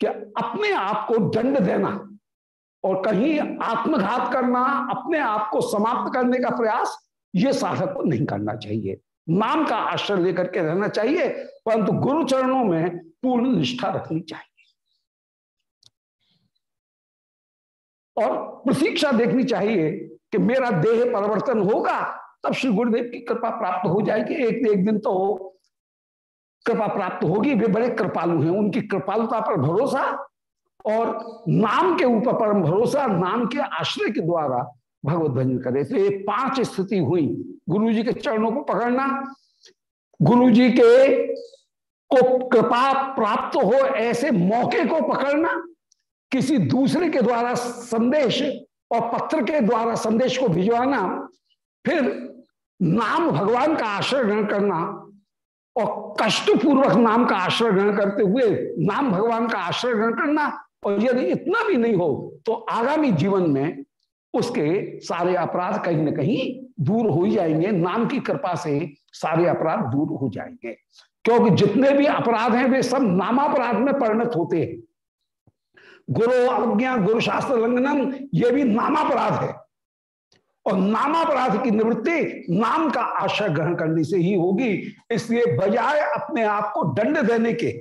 कि अपने आप को दंड देना और कहीं आत्मघात करना, अपने आप को समाप्त करने का प्रयास, ये साधक को नहीं करना चाहिए। नाम का आश्रय लेकर के रहना चाहिए, परंतु गुरु चरणों में पूर्ण निष्ठा रखनी चाहिए। और प्रतीक्षा देखनी चाहिए कि मेरा देह परिवर्तन होगा, तब श्री गुरुदेव की कृपा प्राप्त हो जाएगी, एक एक दिन तो कृपा प्राप्त होगी, वे बड़े कृपालु हैं। उनकी कृपालुता पर भरोसा और नाम के ऊपर परम भरोसा, नाम के आश्रय के द्वारा भगवत भजन करे। तो ये पाँच स्थिति हुई। गुरु जी के चरणों को पकड़ना गुरु जी के को कृपा प्राप्त हो ऐसे मौके को पकड़ना, किसी दूसरे के द्वारा संदेश और पत्र के द्वारा संदेश को भिजवाना, फिर नाम भगवान का आश्रय ग्रहण करना और कष्ट पूर्वक नाम का आश्रय ग्रहण करते हुए नाम भगवान का आश्रय ग्रहण करना, और यदि इतना भी नहीं हो तो आगामी जीवन में उसके सारे अपराध कहीं ना कहीं दूर हो ही जाएँगे। नाम की कृपा से सारे अपराध दूर हो जाएँगे। क्योंकि जितने भी अपराध हैं, वे सब नामापराध में परिणत होते हैं। गुरु अवज्ञा गुरु शास्त्र लंघनम, ये भी नामापराध है। और नामापराध की निवृत्ति नाम का आश्रय ग्रहण करने से ही होगी। इसलिए बजाय अपने आप को दंड देने के,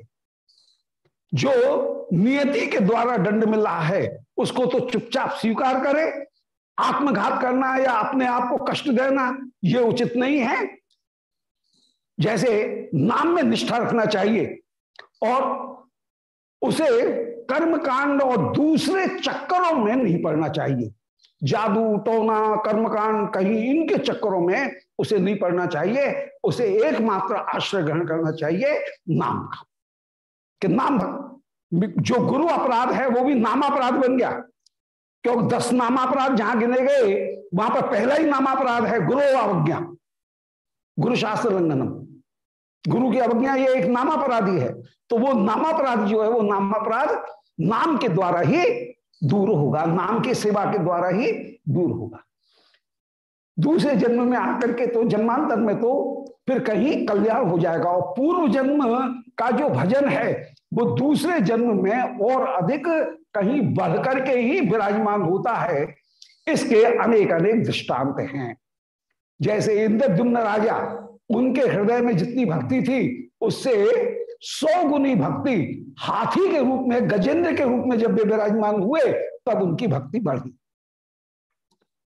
जो नियति के द्वारा दंड मिल रहा है, उसको तो चुपचाप स्वीकार करे, आत्मघात करना या अपने आप को कष्ट देना यह उचित नहीं है। जैसे नाम में निष्ठा रखना चाहिए और उसे कर्म कांड और दूसरे चक्करों में नहीं पड़ना चाहिए। जादू, टोना, कर्मकांड, कहीं इनके चक्करों में उसे नहीं पढ़ना चाहिए, उसे एकमात्र आश्रय ग्रहण करना चाहिए, नाम का। कि नाम जो गुरु अपराध है, वो भी नामापराध बन गया। क्योंकि दस नामापराध जहाँ गिने गए, वहाँ पर पहला ही नाम अपराध है, गुरु अवज्ञा। गुरु शास्त्र लंघनम। गुरु की अवज्ञा ये एक नामापराधी है। तो वो नामापराध जो है, वो नामापराध नाम के द्वारा ही दूर होगा, नाम की सेवा के द्वारा ही दूर होगा। दूसरे जन्म में आकर के तो जन्मांतर में तो फिर कहीं कल्याण हो जाएगा। और पूर्व जन्म का जो भजन है, वो दूसरे जन्म में और अधिक कहीं बढ़ करके ही विराजमान होता है। इसके अनेक अनेक दृष्टांत हैं। जैसे इंद्रदुम्न राजा, उनके हृदय में जितनी भक्ति थी, उससे सौ गुनी भक्ति हाथी के रूप में, गजेंद्र के रूप में जब वे विराजमान हुए, तब उनकी भक्ति बढ़ी।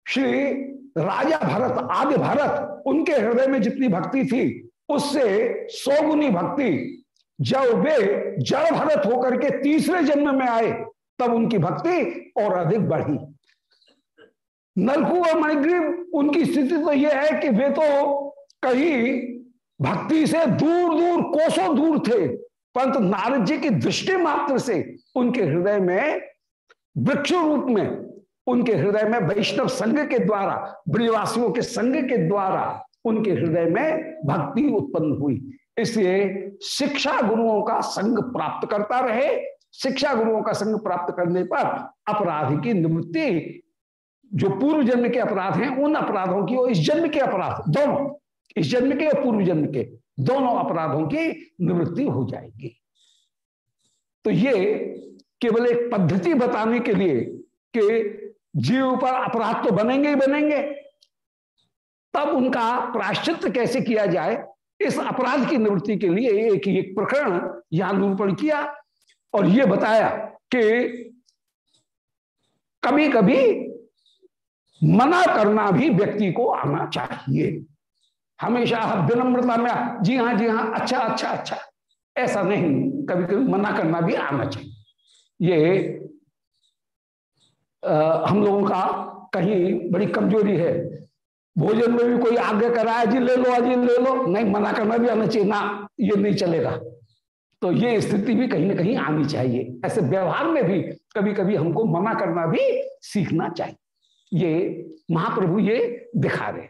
श्री राजा भरत आदि भरत, उनके हृदय में जितनी भक्ति थी, उससे सौ गुनी भक्ति, जब वे जड़ भरत होकर के तीसरे जन्म में आए, तब उनकी भक्ति और अधिक बढ़ी। नलकू और मणिग्रीव, उनकी स्थिति तो यह है कि वे तो कहीं भक्ति से दूर दूर, कोसों दूर थे। परंतु नारद जी की दृष्टि मात्र से उनके हृदय में, वृक्ष रूप में, उनके हृदय में वैष्णव संघ के द्वारा ब्रियवासियों के संघ के द्वारा उनके हृदय में भक्ति उत्पन्न हुई। इसलिए शिक्षा गुरुओं का संग प्राप्त करता रहे। शिक्षा गुरुओं का संग प्राप्त करने पर अपराध की निवृत्ति, जो पूर्व जन्म के अपराध हैं, उन अपराधों की और इस जन्म के अपराध, दोनों इस जन्म के और पूर्व जन्म के दोनों अपराधों की निवृत्ति हो जाएगी। तो ये केवल एक पद्धति बताने के लिए कि जीव पर अपराध तो बनेंगे ही बनेंगे। तब उनका प्राश्चित कैसे किया जाए, इस अपराध की निवृत्ति के लिए एक एक प्रकरण यहाँ निरूपण किया और ये बताया कि कभी कभी मना करना भी व्यक्ति को आना चाहिए। हमेशा विनम्रता में जी हाँ जी हाँ अच्छा अच्छा अच्छा। ऐसा नहीं। कभी कभी मना करना भी आना चाहिए ये आ, हम लोगों का कहीं बड़ी कमज़ोरी है। भोजन में भी कोई आज्ञा कराया जी ले लो अजी ले लो। नहीं मना करना भी आना चाहिए ना ये नहीं चलेगा। तो ये स्थिति भी कहीं ना कहीं आनी चाहिए। ऐसे व्यवहार में भी कभी कभी हमको मना करना भी सीखना चाहिए। ये महाप्रभु ये दिखा रहे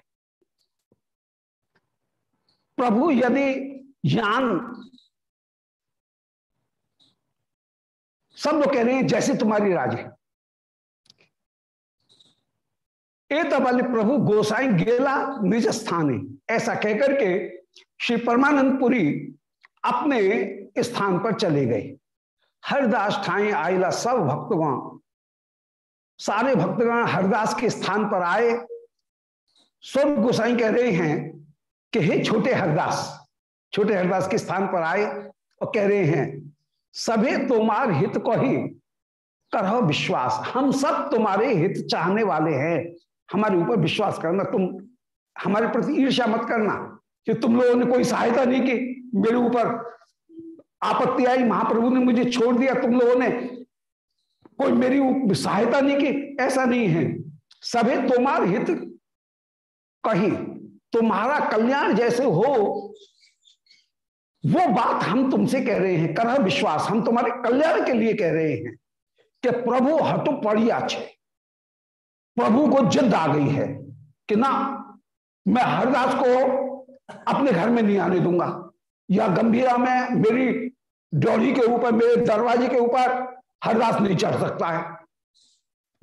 प्रभु यदि ज्ञान सब लोग कह रहे हैं, जैसे तुम्हारी राज है। वाले प्रभु गोसाई गेला निज स्थान ऐसा कहकर के श्री परमानंदपुरी अपने स्थान पर चले गए। हरदास ठाई आयला सब भक्तगण, सारे भक्तगण हरदास के स्थान पर आए। स्वर्ग गोसाई कह रहे हैं कि, हे छोटे हरदास छोटे हरदास के स्थान पर आए और कह रहे हैं, सभी तुम्हार हित को ही करहो विश्वास। हम सब तुम्हारे हित चाहने वाले हैं। हमारे ऊपर विश्वास करना, तुम, हमारे प्रति ईर्ष्या मत करना कि तुम लोगों ने कोई सहायता नहीं की। मेरे ऊपर आपत्ति आई, महाप्रभु ने मुझे छोड़ दिया, तुम लोगों ने कोई मेरी सहायता नहीं की। ऐसा नहीं है। सभी तुम्हार हित कही तुम्हारा कल्याण जैसे हो, वो बात हम तुमसे कह रहे हैं कर विश्वास, हम तुम्हारे कल्याण के लिए कह रहे हैं कि प्रभु हटो पड़ी अच्छे प्रभु को जिद आ गई है कि ना, मैं हरदास को अपने घर में नहीं आने दूँगा। या गंभीरा में मेरी डोरी के ऊपर, मेरे दरवाजे के ऊपर हरदास नहीं चढ़ सकता है।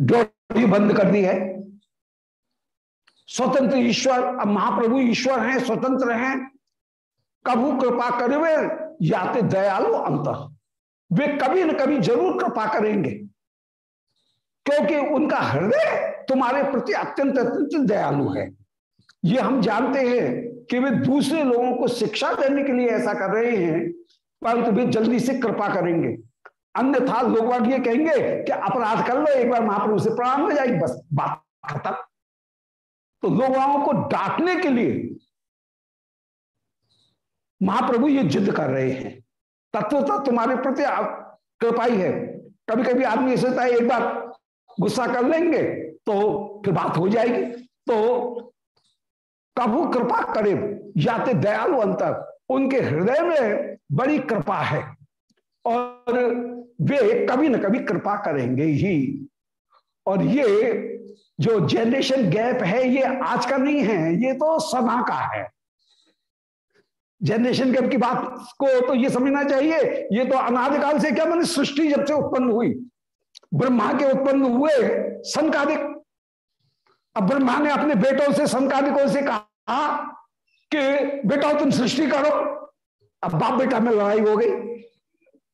डोरी बंद कर दी है। स्वतंत्र ईश्वर, अब महाप्रभु ईश्वर हैं, स्वतंत्र हैं। कभू कृपा करे याते दयालु अंत। वे कभी न कभी ज़रूर कृपा करेंगे। क्योंकि उनका हृदय तुम्हारे प्रति अत्यंत अत्यंत दयालु है। ये हम जानते हैं कि वे दूसरे लोगों को शिक्षा देने के लिए ऐसा कर रहे हैं, परंतु वे जल्दी से कृपा करेंगे। अन्यथा लोग ये कहेंगे कि अपराध कर लो, एक बार महाप्रभु से प्रणाम हो जाएगी बस बात खत्म। तो लोगों को डांटने के लिए महाप्रभु ये जिद कर रहे हैं। तत्वता तुम्हारे प्रति कृपाई है। कभी कभी आदमी सोचता है, एक बार गुस्सा कर लेंगे तो फिर बात हो जाएगी। तो प्रभु कृपा करे, याते दयालु अंतर। उनके हृदय में बड़ी कृपा है और वे कभी न कभी कृपा करेंगे ही। और ये जो जनरेशन गैप है, ये आज का नहीं है, ये तो सदा का है। जनरेशन गैप की बात को तो ये समझना चाहिए, ये तो अनादिकाल से क्या मैंने सृष्टि जब से उत्पन्न हुई, ब्रह्मा के उत्पन्न हुए संकादिक। अब ब्रह्मा ने अपने बेटों से, संकादिकों से कहा कि, बेटा, तुम सृष्टि करो। अब बाप बेटा में लड़ाई हो गई।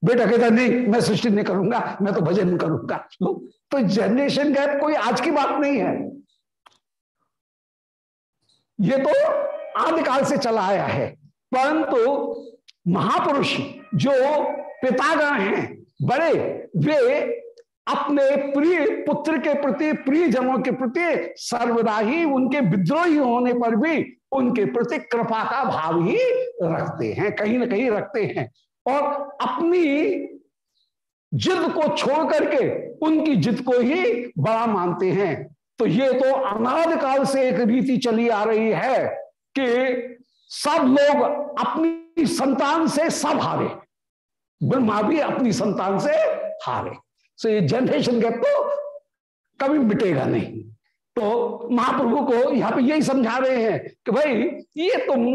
बेटा कहता, नहीं, मैं सृष्टि नहीं करूँगा, मैं तो भजन करूँगा। तो जनरेशन गैप कोई आज की बात नहीं है। ये तो आदिकाल से चला आया है। परंतु महापुरुष जो पितागण हैं, बड़े, वे अपने प्रिय पुत्र के प्रति प्रिय जनों के प्रति सर्वदा ही उनके विद्रोही होने पर भी उनके प्रति कृपा का भाव ही रखते हैं, कहीं ना कहीं रखते हैं। और अपनी जिद को छोड़ करके उनकी जिद को ही बड़ा मानते हैं। तो ये तो अनाद काल से एक रीति चली आ रही है कि सब लोग अपनी संतान से सब हारे। ब्रह्मा भी अपनी संतान से हारे। सो ये जनरेशन गैप तो कभी मिटेगा नहीं। तो महाप्रभु को यहाँ पे यही समझा रहे हैं कि भाई, ये तुम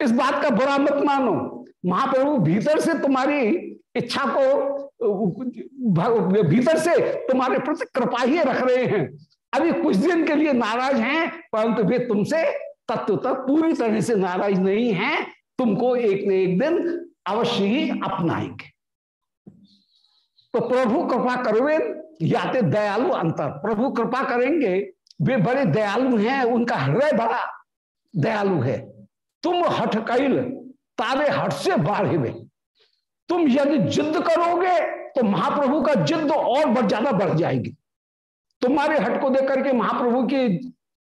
इस बात का बुरा मत मानो। महाप्रभु भीतर से तुम्हारी इच्छा को भीतर से तुम्हारे प्रति कृपा ही रख रहे हैं। अभी कुछ दिन के लिए नाराज़ हैं, परंतु वे तुमसे तत्व तक पूरी तरह से नाराज़ नहीं हैं। तुमको एक न एक दिन अवश्य ही अपनाएँगे। तो प्रभु कृपा करोगे, याते दयालु अंतर। प्रभु कृपा करेंगे, वे बड़े दयालु हैं, उनका हृदय बड़ा दयालु है। तुम हठ कैल तारे हट से बाढ़े में तुम यदि जिद करोगे तो महाप्रभु का जिद और बढ़, ज़्यादा बढ़ जाएगी। तुम्हारे हट को देख करके महाप्रभु की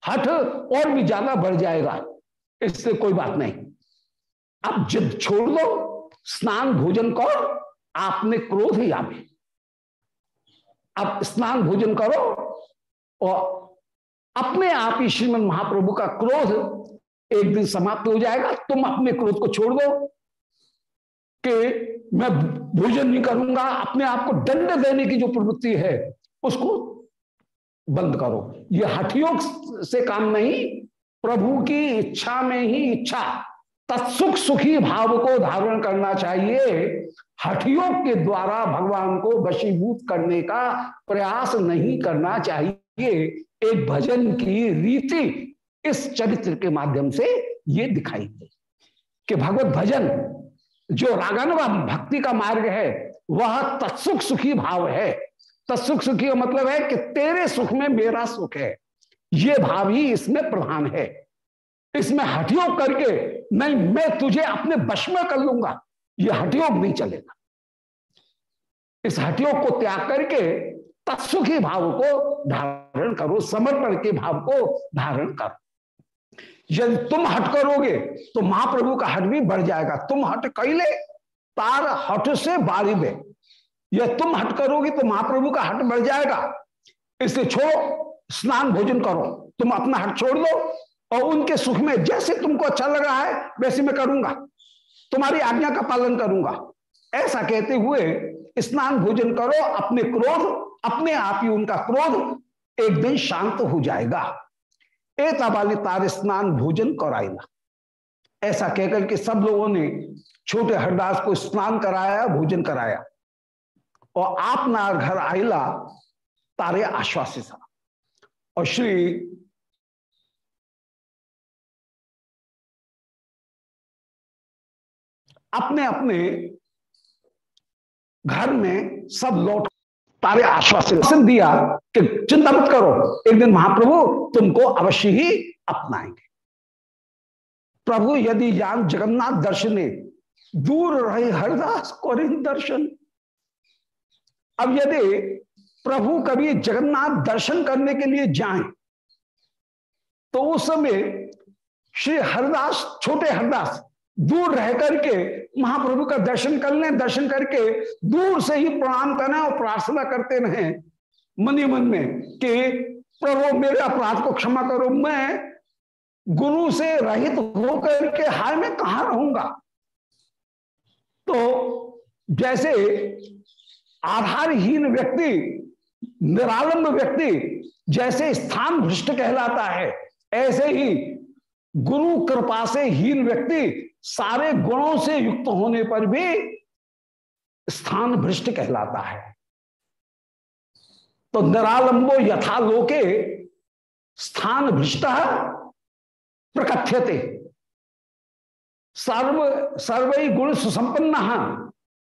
हट और भी ज़्यादा बढ़ जाएगा। इससे कोई बात नहीं। अब जिद छोड़ दो, स्नान भोजन करो, आपने क्रोध ही आवे अब स्नान भोजन करो और अपने आप ही श्रीमद महाप्रभु का क्रोध एक दिन समाप्त हो जाएगा। तुम अपने क्रोध को छोड़ दो कि मैं भोजन नहीं करूँगा, अपने आप को दंड देने की जो प्रवृत्ति है, उसको बंद करो। ये हठयोग से काम नहीं, प्रभु की इच्छा में ही इच्छा। तत्सुख सुखी भाव को धारण करना चाहिए। हठयोग के द्वारा भगवान को वशीभूत करने का प्रयास नहीं करना चाहिए। एक भजन की रीति इस चरित्र के माध्यम से ये दिखाई दे। कि भगवत भजन जो रागानुगा भक्ति का मार्ग है, वह तत्सुख सुखी भाव है। तत्सुख सुखी का मतलब है कि तेरे सुख में मेरा सुख है। ये भाव ही इसमें प्रधान है। इसमें हठयोग करके नहीं, मैं तुझे अपने वश में कर लूँगा। ये हठयोग नहीं चलेगा। इस हठयोग को त्याग करके तत्सुखी भाव को धारण करो, समर्पण के भाव को धारण करो। यदि तुम हट करोगे तो महाप्रभु का हट भी बढ़ जाएगा। तुम हट कैले तार हट से बारी में। यह तुम हट करोगे तो महाप्रभु का हट बढ़ जाएगा। इसलिए छोड़ो, स्नान भोजन करो। तुम अपना हट छोड़ दो, और उनके सुख में जैसे तुमको अच्छा लग रहा है, वैसे मैं करूँगा। तुम्हारी आज्ञा का पालन करूँगा। ऐसा कहते हुए स्नान भोजन करो, अपने क्रोध, अपने आप ही उनका क्रोध एक दिन शांत हो जाएगा। एता वाली तार स्नान भोजन कराइला ऐसा कहकर के सब लोगों ने छोटे हरदास को स्नान कराया, भोजन कराया। और आप ना घर आइला तारे आश्वासित और श्री अपने अपने घर में सब लौट तारे आश्वासन। दिया कि चिंता मत करो, एक दिन महाप्रभु तुमको अवश्य ही अपनाएँगे। प्रभु, यदि जान जगन्नाथ दर्शने दूर रहे, हरदास कौरिन दर्शन। अब यदि प्रभु कभी जगन्नाथ दर्शन करने के लिए जाएँ तो उस समय श्री हरदास, छोटे हरदास दूर रह करके महाप्रभु का दर्शन कर लें, दर्शन करके दूर से ही प्रणाम करें और प्रार्थना करते रहे। मनी मन में कि प्रभु, मेरे अपराध को क्षमा करो, मैं गुरु से रहित होकर के हाय में कहा रहूँगा? तो जैसे आधारहीन व्यक्ति, निरालंब व्यक्ति जैसे स्थान भ्रष्ट कहलाता है, ऐसे ही गुरु कृपा से हीन व्यक्ति सारे गुणों से युक्त होने पर भी स्थान भ्रष्ट कहलाता है। तो निरालंबो यथा लोके स्थान भ्रष्ट प्रकथ्यते। सर्व सर्व गुण सुसंपन्न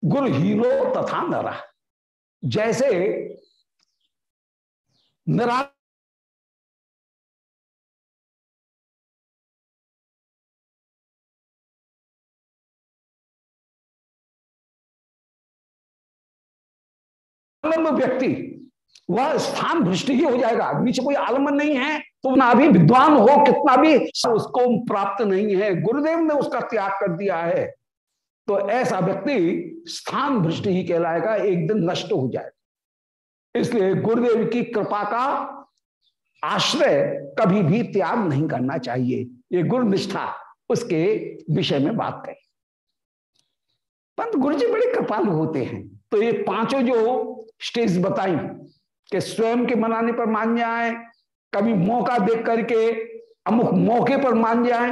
गुरुहीनो तथा नरा। जैसे निराल आलम्ब व्यक्ति, वह स्थान भ्रष्ट ही हो जाएगा। नीचे कोई आलंबन नहीं है तो ना भी विद्वान हो, कितना भी उसको प्राप्त नहीं है। गुरुदेव ने उसका त्याग कर दिया है। तो ऐसा व्यक्ति स्थान भ्रष्ट ही कहलाएगा, एक दिन नष्ट हो जाएगा। इसलिए गुरुदेव की कृपा का आश्रय कभी भी त्याग नहीं करना चाहिए। ये गुरु निष्ठा उसके विषय में बात कही। पंत गुरु जी बड़े कृपालु होते हैं। तो ये पाँचों जो स्टेज बताई कि स्वयं के मनाने पर मान जाए कभी मौका देख करके अमुक मौके पर मान जाए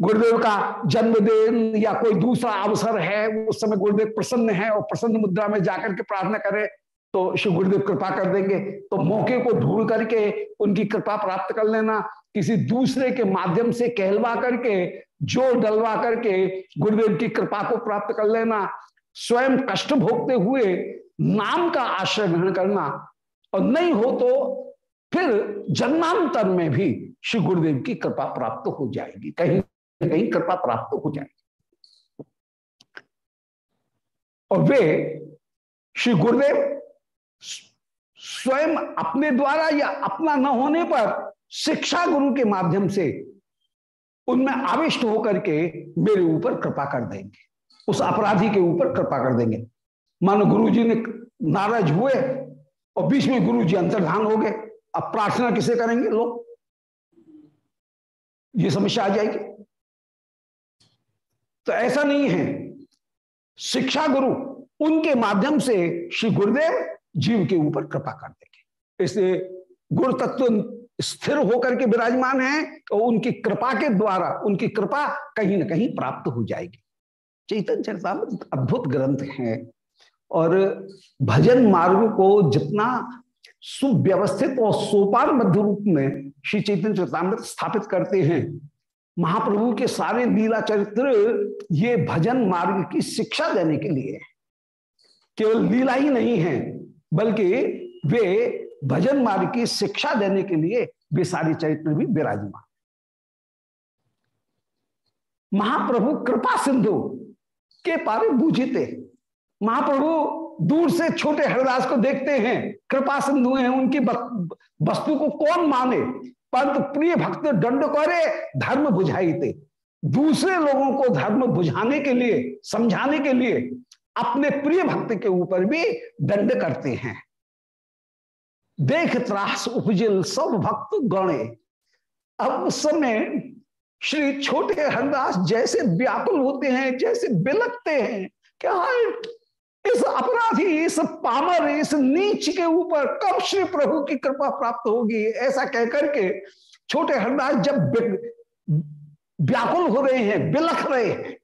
गुरुदेव का जन्मदिन या कोई दूसरा अवसर है, उस समय गुरुदेव प्रसन्न है और प्रसन्न मुद्रा में जाकर के प्रार्थना करे तो श्री गुरुदेव कृपा कर देंगे। तो मौके को ढूंढ करके उनकी कृपा प्राप्त कर लेना। किसी दूसरे के माध्यम से कहलवा करके, ज़ोर डलवा करके गुरुदेव की कृपा को प्राप्त कर लेना। स्वयं कष्ट भोगते हुए नाम का आश्रय ग्रहण करना और नहीं हो तो फिर जन्मांतर में भी श्री गुरुदेव की कृपा प्राप्त हो जाएगी। कहीं कहीं कृपा प्राप्त हो जाएगी। और वे श्री गुरुदेव स्वयं अपने द्वारा या अपना न होने पर शिक्षा गुरु के माध्यम से उनमें आविष्ट होकर के मेरे ऊपर कृपा कर देंगे। उस अपराधी के ऊपर कृपा कर देंगे। मानो गुरु जी ने नाराज़ हुए और बीच में गुरु जी अंतर्धान हो गए। अब प्रार्थना किसे करेंगे लोग? ये समस्या आ जाएगी। तो ऐसा नहीं है। शिक्षा गुरु उनके माध्यम से श्री गुरुदेव जीव के ऊपर कृपा कर देंगे। इसलिए गुरु तत्व स्थिर होकर के विराजमान है और उनकी कृपा के द्वारा उनकी कृपा कहीं ना कहीं प्राप्त हो जाएगी। चैतन्य चरतामृत अद्भुत ग्रंथ है। और भजन मार्ग को जितना सुव्यवस्थित और सोपान मध्य रूप में श्री चैतन्य चरतामृत स्थापित करते हैं, महाप्रभु के सारे लीला चरित्र ये भजन मार्ग की शिक्षा देने के लिए केवल लीला ही नहीं है, बल्कि वे भजन मार्ग की शिक्षा देने के लिए वे सारे चरित्र भी विराजमान महाप्रभु कृपा सिंधु के पारे बूझते महाप्रभु दूर से छोटे हरिदास को देखते हैं, कृपा सिंधु हैं, उनकी वस्तु को कौन माने? परंतु प्रिय भक्त दंड करे, धर्म बुझाई थे। दूसरे लोगों को धर्म बुझाने के लिए, समझाने के लिए अपने प्रिय भक्त के ऊपर भी दंड करते हैं। देख त्रास उपजिल सब भक्त गणे। अब उस समय श्री छोटे हरदास जैसे व्याकुल होते हैं, जैसे बिलकते हैं, क्या इस अपराधी, इस पामर, इस नीच के ऊपर कब श्री प्रभु की कृपा प्राप्त होगी? ऐसा कहकर के छोटे हरदास जब व्याकुल हो रहे हैं, बिलख रहे हैं,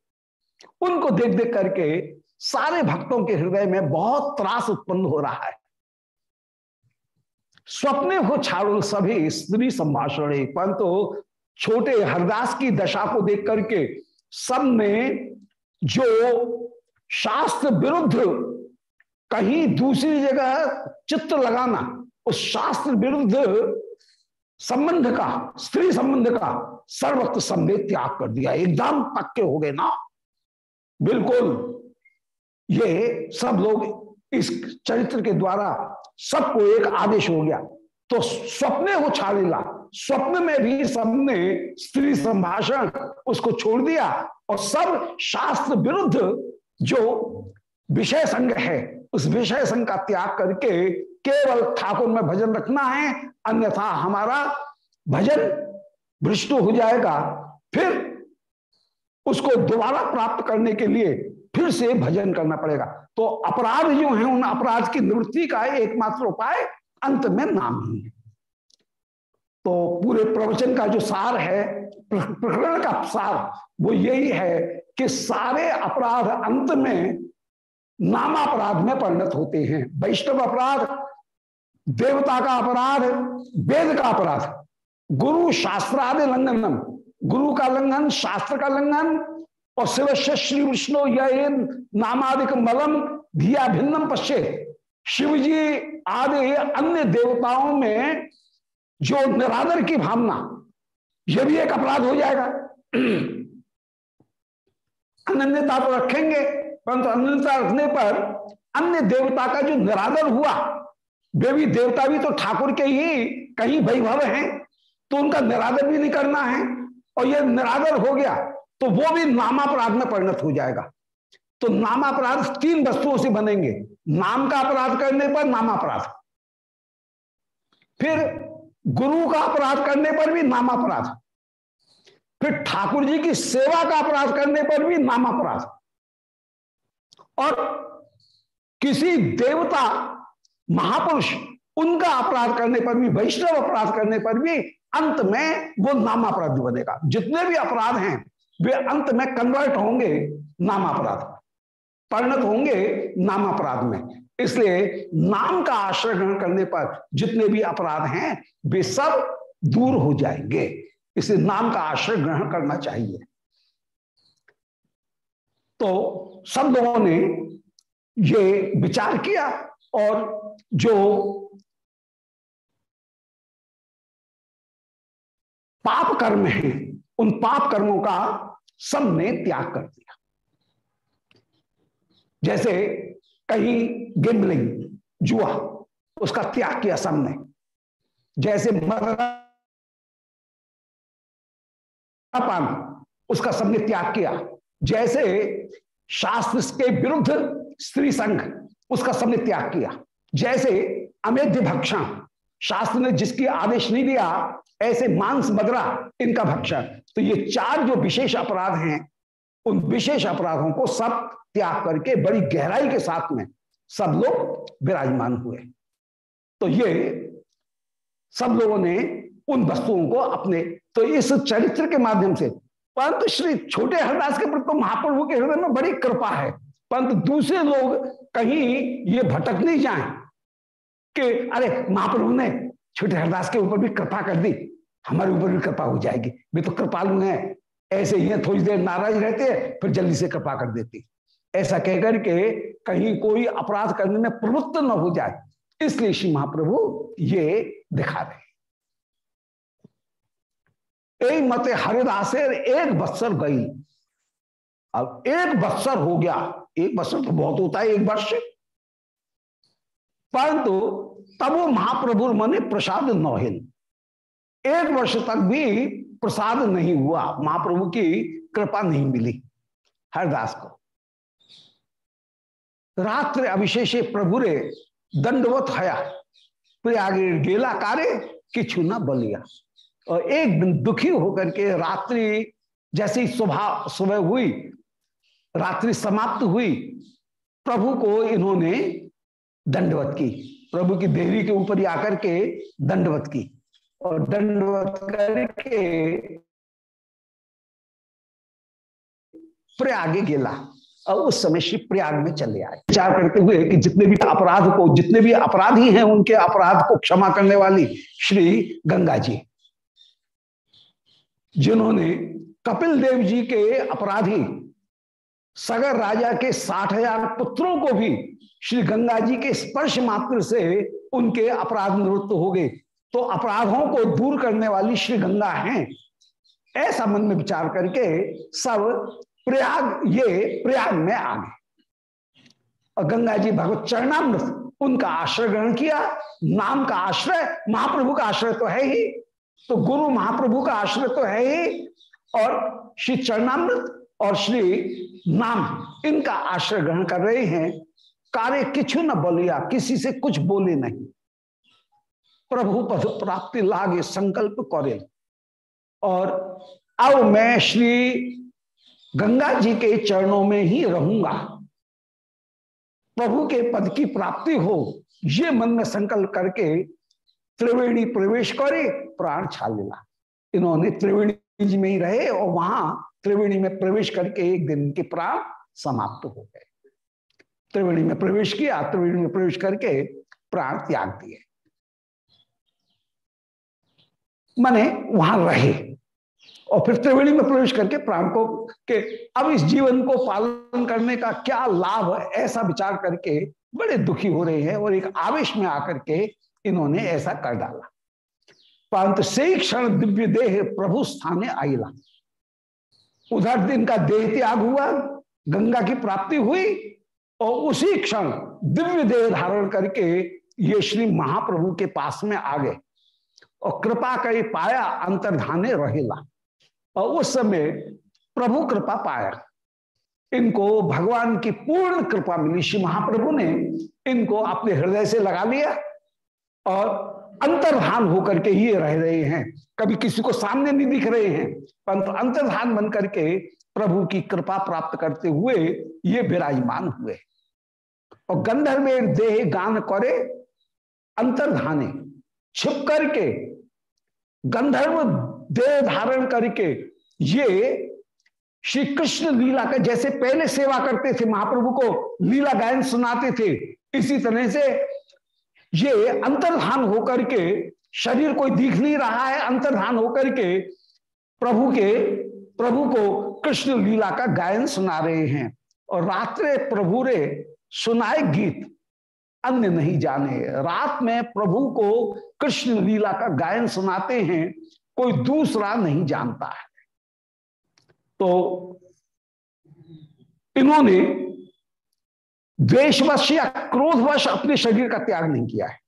उनको देख देख करके सारे भक्तों के हृदय में बहुत त्रास उत्पन्न हो रहा है। स्वप्ने हो छाड़ो सभी, स्त्री संभाषण, परंतु छोटे हरदास की दशा को देख करके सबने जो शास्त्र विरुद्ध कहीं दूसरी जगह चित्र लगाना, उस शास्त्र विरुद्ध संबंध का, स्त्री संबंध का सर्वत्र संदेह त्याग कर दिया। एकदम पक्के हो गए ना। बिल्कुल। ये सब लोग इस चरित्र के द्वारा सबको एक आदेश हो गया। तो स्वप्ने हो छाड़ेला स्वप्न में भी सबने स्त्री संभाषण उसको छोड़ दिया और सब शास्त्र विरुद्ध जो विषय संग है, उस विषय संग का त्याग करके केवल ठाकुर में भजन रखना है, अन्यथा हमारा भजन भ्रष्ट हो जाएगा। फिर उसको दोबारा प्राप्त करने के लिए फिर से भजन करना पड़ेगा। तो अपराध जो है, उन अपराध की निवृत्ति का एकमात्र उपाय अंत में नाम ही है। तो पूरे प्रवचन का जो सार है प्रकरण का सार, वो यही है कि सारे अपराध अंत में नाम अपराध में परिणत होते हैं। वैष्णव अपराध, देवता का अपराध, वेद का अपराध, गुरु शास्त्रादि लंघनम, गुरु का लंघन, शास्त्र का लंघन, और शिवश्य श्री विष्णु यह नामादिक मलम, धिया भिन्नम पश्चे शिव जी आदि अन्य देवताओं में जो निरादर की भावना यह भी एक अपराध हो जाएगा। *clears throat* अनन्यता तो रखेंगे, परंतु अनन्यता रखने पर अन्य देवता का जो निरादर हुआ, वे भी देवता भी तो ठाकुर के ही कहीं वैभव हैं तो उनका निरादर भी नहीं करना है। और यह निरादर हो गया तो वो भी नामापराध में परिणत हो जाएगा। तो नामापराध तीन वस्तुओं से बनेंगे, नाम का अपराध करने पर नामापराध। फिर गुरु का अपराध करने पर भी नाम अपराध। फिर ठाकुर जी की सेवा का अपराध करने पर भी नाम अपराध। और किसी देवता, महापुरुष, उनका अपराध करने पर भी, वैष्णव अपराध करने पर भी अंत में वो नामापराध बनेगा। जितने भी अपराध हैं, वे अंत में कन्वर्ट होंगे नाम अपराध। परिणत होंगे नाम अपराध में। इसलिए नाम का आश्रय ग्रहण करने पर जितने भी अपराध हैं, वे सब दूर हो जाएँगे। इसलिए नाम का आश्रय ग्रहण करना चाहिए। तो सब लोगों ने ये विचार किया और जो पाप कर्म है, उन पाप कर्मों का सबने त्याग कर दिया। जैसे कहीं गिम्बलिंग जुआ, उसका त्याग किया सबने जैसे पान, उसका सबने त्याग किया। जैसे शास्त्र के विरुद्ध स्त्री संघ, उसका सबने त्याग किया। जैसे अमेध्य भक्षण, शास्त्र ने जिसकी आदेश नहीं दिया, ऐसे मांस, मदरा, इनका भक्षण। तो ये चार जो विशेष अपराध हैं उन विशेष अपराधों को सब त्याग करके, बड़ी गहराई के साथ में सब लोग विराजमान हुए। तो ये सब लोगों ने उन वस्तुओं को अपने तो इस चरित्र के माध्यम से, परंतु श्री छोटे हरदास के प्रति तो महाप्रभु के हृदय में बड़ी कृपा है। परंतु दूसरे लोग कहीं ये भटक नहीं जाए कि, अरे, महाप्रभु ने छोटे हरदास के ऊपर भी कृपा कर दी, हमारे ऊपर भी कृपा हो जाएगी। वे तो कृपालु हैं। ऐसे ही थोड़ी देर नाराज़ रहते फिर जल्दी से कृपा कर देती ऐसा कहकर के कहीं कोई अपराध करने में प्रवृत्त न हो जाए, इसलिए श्री महाप्रभु ये दिखा रहे एक मत हरिदासेर एक बत्सर गई। अब एक बत्सर हो गया, एक बत्सर तो बहुत होता है एक वर्ष। परंतु तब वो महाप्रभु मने प्रसाद नौहिल एक वर्ष तक भी प्रसाद नहीं हुआ, महाप्रभु की कृपा नहीं मिली हरदास को। रात्र अविशेष प्रभु रे दंडवत हया, प्रयाग गेला कार्य किचु न बलिया। और एक दिन दुखी होकर के रात्रि जैसे ही सुबह सुबह हुई, रात्रि समाप्त हुई, प्रभु को इन्होंने दंडवत की, प्रभु की देहरी के ऊपर ही आकर के दंडवत की। और दंडवत करके प्रयाग गेला। और उस समय श्री प्रयाग में चले आए। विचार करते हुए कि जितने भी अपराध को, जितने भी अपराधी हैं उनके अपराध को क्षमा करने वाली श्री गंगा जी, जिन्होंने कपिल देव जी के अपराधी, सगर राजा के साठ हज़ार पुत्रों को भी श्री गंगा जी के स्पर्श मात्र से उनके अपराध निवृत्त हो गए। तो अपराधों को दूर करने वाली श्री गंगा हैं। ऐसा मन में विचार करके सब प्रयाग, ये प्रयाग में आ गए। और गंगा जी भगवत चरणामृत, उनका आश्रय ग्रहण किया। नाम का आश्रय, महाप्रभु का आश्रय तो है ही। तो गुरु महाप्रभु का आश्रय तो है ही। और श्री चरणामृत और श्री नाम, इनका आश्रय ग्रहण कर रहे हैं। कार्य किचु न बोलिया, किसी से कुछ बोले नहीं। प्रभु पद प्राप्ति लागे संकल्प करे। और अब मैं श्री गंगा जी के चरणों में ही रहूँगा। प्रभु के पद की प्राप्ति हो, ये मन में संकल्प करके त्रिवेणी प्रवेश करे, प्राण छालेला इन्होंने त्रिवेणी में ही रहे और वहाँ त्रिवेणी में प्रवेश करके एक दिन के प्राण समाप्त हो गए। त्रिवेणी में प्रवेश किया, त्रिवेणी में प्रवेश करके प्राण त्याग दिए। माने वहाँ रहे। और फिर त्रिवेणी में प्रवेश करके प्राण को के अब इस जीवन को पालन करने का क्या लाभ ऐसा विचार करके बड़े दुखी हो रहे हैं और एक आवेश में आकर के इन्होंने ऐसा कर डाला। परंतु से क्षण दिव्य देह प्रभु स्थाने आईला। उधर दिन का देह त्याग हुआ, गंगा की प्राप्ति हुई और उसी क्षण दिव्य देह धारण करके ये श्री महाप्रभु के पास में आ गए। और कृपा कई पाया अंतर्धाने रहेला। और उस समय प्रभु कृपा पाया। इनको भगवान की पूर्ण कृपा मिली। श्री महाप्रभु ने इनको अपने हृदय से लगा लिया और अंतर्धान होकर के ये रह रहे हैं। कभी किसी को सामने नहीं दिख रहे हैं, परंतु अंतर्धान बन करके प्रभु की कृपा प्राप्त करते हुए ये विराजमान हुए। और गंधर्व देह गान करे, अंतर्धाने छिप करके गंधर्व देह धारण करके ये श्री कृष्ण लीला का, जैसे पहले सेवा करते थे, महाप्रभु को लीला गायन सुनाते थे, इसी तरह से ये अंतर्धान होकर के, शरीर कोई दिख नहीं रहा है, अंतर्धान होकर के प्रभु के, प्रभु को कृष्ण लीला का गायन सुना रहे हैं। और रात्रे प्रभु रे सुनाए गीत। अन्य नहीं जाने। रात में प्रभु को कृष्ण लीला का गायन सुनाते हैं, कोई दूसरा नहीं जानता है। तो इन्होंने द्वेषवश या क्रोधवश अपने शरीर का त्याग नहीं किया है।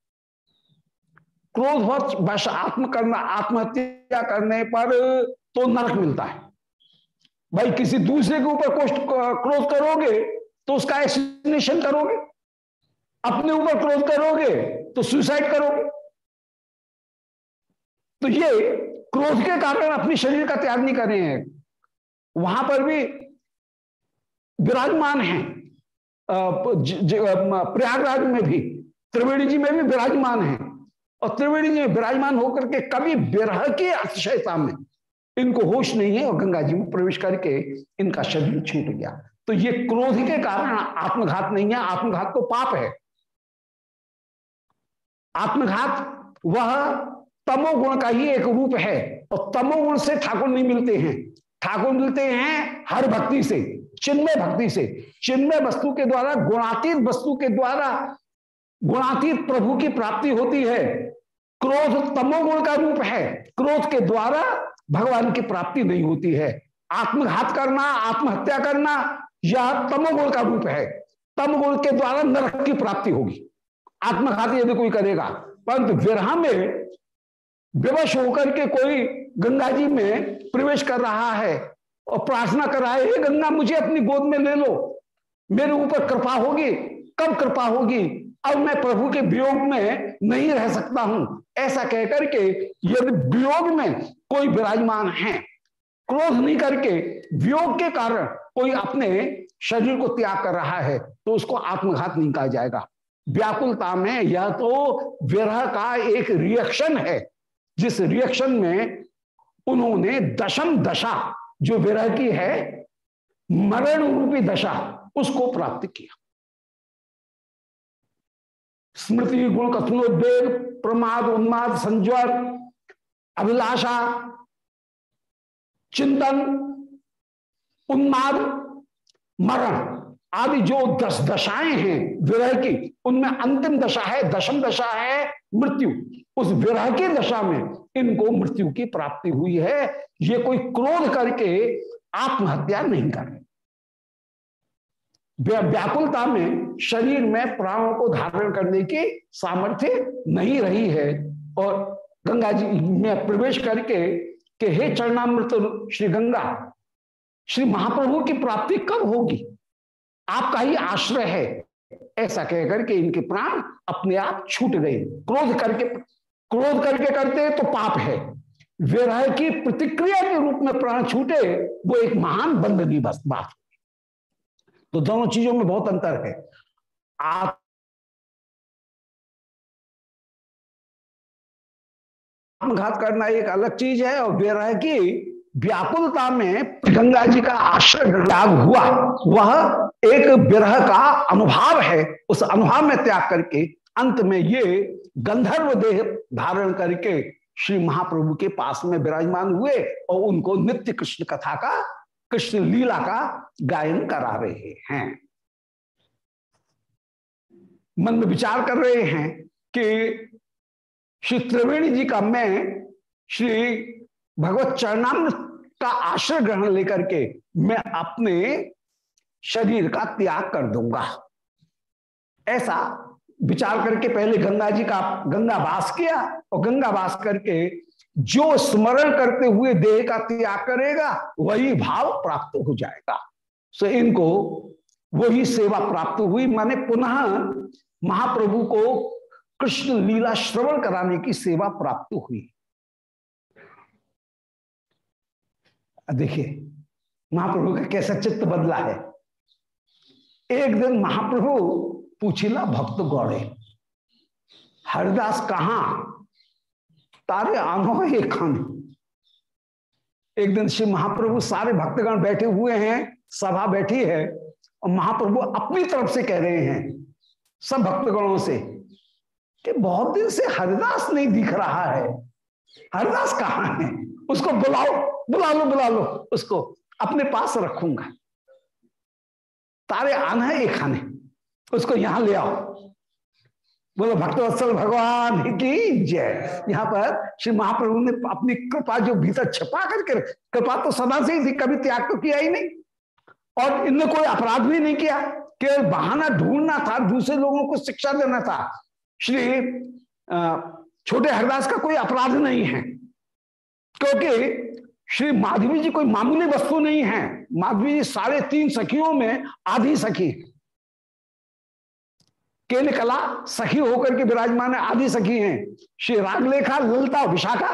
क्रोधवश वश आत्म करना, आत्महत्या करने पर तो नरक मिलता है। भाई किसी दूसरे के ऊपर क्रोध करोगे तो उसका एक्सप्लेनेशन करोगे। अपने ऊपर क्रोध करोगे तो सुसाइड करोगे। तो ये क्रोध के कारण अपने शरीर का त्याग नहीं कर रहे हैं। वहाँ पर भी विराजमान है। प्रयागराज में भी, त्रिवेणी जी में भी विराजमान है। और त्रिवेणी जी में विराजमान होकर के कभी विरह की अतिशयता में इनको होश नहीं है और गंगा जी में प्रवेश करके इनका शरीर छूट गया। तो ये क्रोध के कारण आत्मघात नहीं है, आत्मघात तो पाप है। आत्मघात, वह तमोगुण का ही एक रूप है। और तमोगुण से ठाकुर नहीं मिलते हैं। ठाकुर मिलते हैं हर भक्ति से, चिन्मय भक्ति से। चिन्मय वस्तु के द्वारा, गुणातीत वस्तु के द्वारा, गुणातीत प्रभु की प्राप्ति होती है। क्रोध तमोगुण का रूप है। क्रोध के द्वारा भगवान की प्राप्ति नहीं होती है। आत्मघात करना, आत्महत्या करना, यह तमोगुण का रूप है। तमगुण के द्वारा नरक की प्राप्ति होगी। आत्मघाती यदि कोई करेगा, परंतु विरह में विवश होकर के कोई गंगा जी में प्रवेश कर रहा है और प्रार्थना कर रहा है, हे गंगा, मुझे अपनी गोद में ले लो, मेरे ऊपर कृपा होगी। कब कृपा होगी? अब मैं प्रभु के वियोग में नहीं रह सकता हूँ। ऐसा कहकर के यदि वियोग में कोई विराजमान है, क्रोध नहीं करके, वियोग के कारण कोई अपने शरीर को त्याग कर रहा है तो उसको आत्मघात नहीं कहा जाएगा। व्याकुलता में यह तो विरह का एक रिएक्शन है, जिस रिएक्शन में उन्होंने दशम दशा, जो विरह की है, मरण रूपी दशा, उसको प्राप्त किया। स्मृति, गुण, कथनोद्वेग, प्रमाद, उन्माद, संज्वर, अभिलाषा, चिंतन, उन्माद, मरण। आदि जो दस दशाएँ हैं विरह की, उनमें अंतिम दशा है, दशम दशा है मृत्यु। उस विरह की दशा में इनको मृत्यु की प्राप्ति हुई है। ये कोई क्रोध करके आत्महत्या नहीं कर रहे। व्याकुलता में शरीर में प्राणों को धारण करने की सामर्थ्य नहीं रही है। और गंगा जी में प्रवेश करके कि, हे चरणामृत, श्री गंगा, श्री महाप्रभु की प्राप्ति कब होगी? आपका ही आश्रय है। ऐसा कहकर के इनके प्राण अपने आप छूट गए। क्रोध करके क्रोध करके करते तो पाप है। विरह की प्रतिक्रिया के रूप में प्राण छूटे, वो एक महान बंदगी बस बात तो दोनों चीज़ों में बहुत अंतर है। आप आत्मघात करना एक अलग चीज़ है और विरह की व्याकुलता में गंगा जी का आश्रय त्याग हुआ। वह एक विरह का अनुभव है। उस अनुभव में त्याग करके अंत में ये गंधर्व देह धारण करके श्री महाप्रभु के पास में विराजमान हुए और उनको नित्य कृष्ण कथा का, कृष्ण लीला का गायन करा रहे हैं। मन में विचार कर रहे हैं कि श्री त्रिवेणी जी का मैं श्री भगवत चरणाम का आश्रय ग्रहण लेकर के मैं अपने शरीर का त्याग कर दूँगा। ऐसा विचार करके पहले गंगा जी का गंगा वास किया और गंगा वास करके जो स्मरण करते हुए देह का त्याग करेगा, वही भाव प्राप्त हो जाएगा। सो इनको वही सेवा प्राप्त हुई। माने पुनः महाप्रभु को कृष्ण लीला श्रवण कराने की सेवा प्राप्त हुई। देखिए, महाप्रभु का कैसा चित्त बदला है। एक दिन महाप्रभु पूछिला, भक्त गौड़े, हरिदास कहा? तारे आनो ये खान एक दिन श्री महाप्रभु सारे भक्तगण बैठे हुए हैं, सभा बैठी है, और महाप्रभु अपनी तरफ़ से कह रहे हैं, सब भक्तगणों से, कि बहुत दिन से हरिदास नहीं दिख रहा है। हरिदास कहाँ है? उसको बुलाओ। बुला लो बुला लो, उसको अपने पास रखूँगा। तारे आना है एक खाने, उसको यहाँ ले आओ। बोलो, भक्तवत्सल भगवान की जय। यहाँ पर श्री महाप्रभु ने अपनी कृपा, जो भीतर छिपा करके कृपा तो सदा से ही थी, कभी त्याग तो किया ही नहीं। और इनने कोई अपराध भी नहीं किया। केवल बहाना ढूंढना था, दूसरे लोगों को शिक्षा देना था। श्री छोटे हरदास का कोई अपराध नहीं है, क्योंकि श्री माधवी जी कोई मामूली वस्तु नहीं है। माधवी जी साढ़े तीन सखियों में आधी सखी केल कला सखी होकर के विराजमान है आदि सखी हैं। श्री रागलेखा, ललता, विशाखा,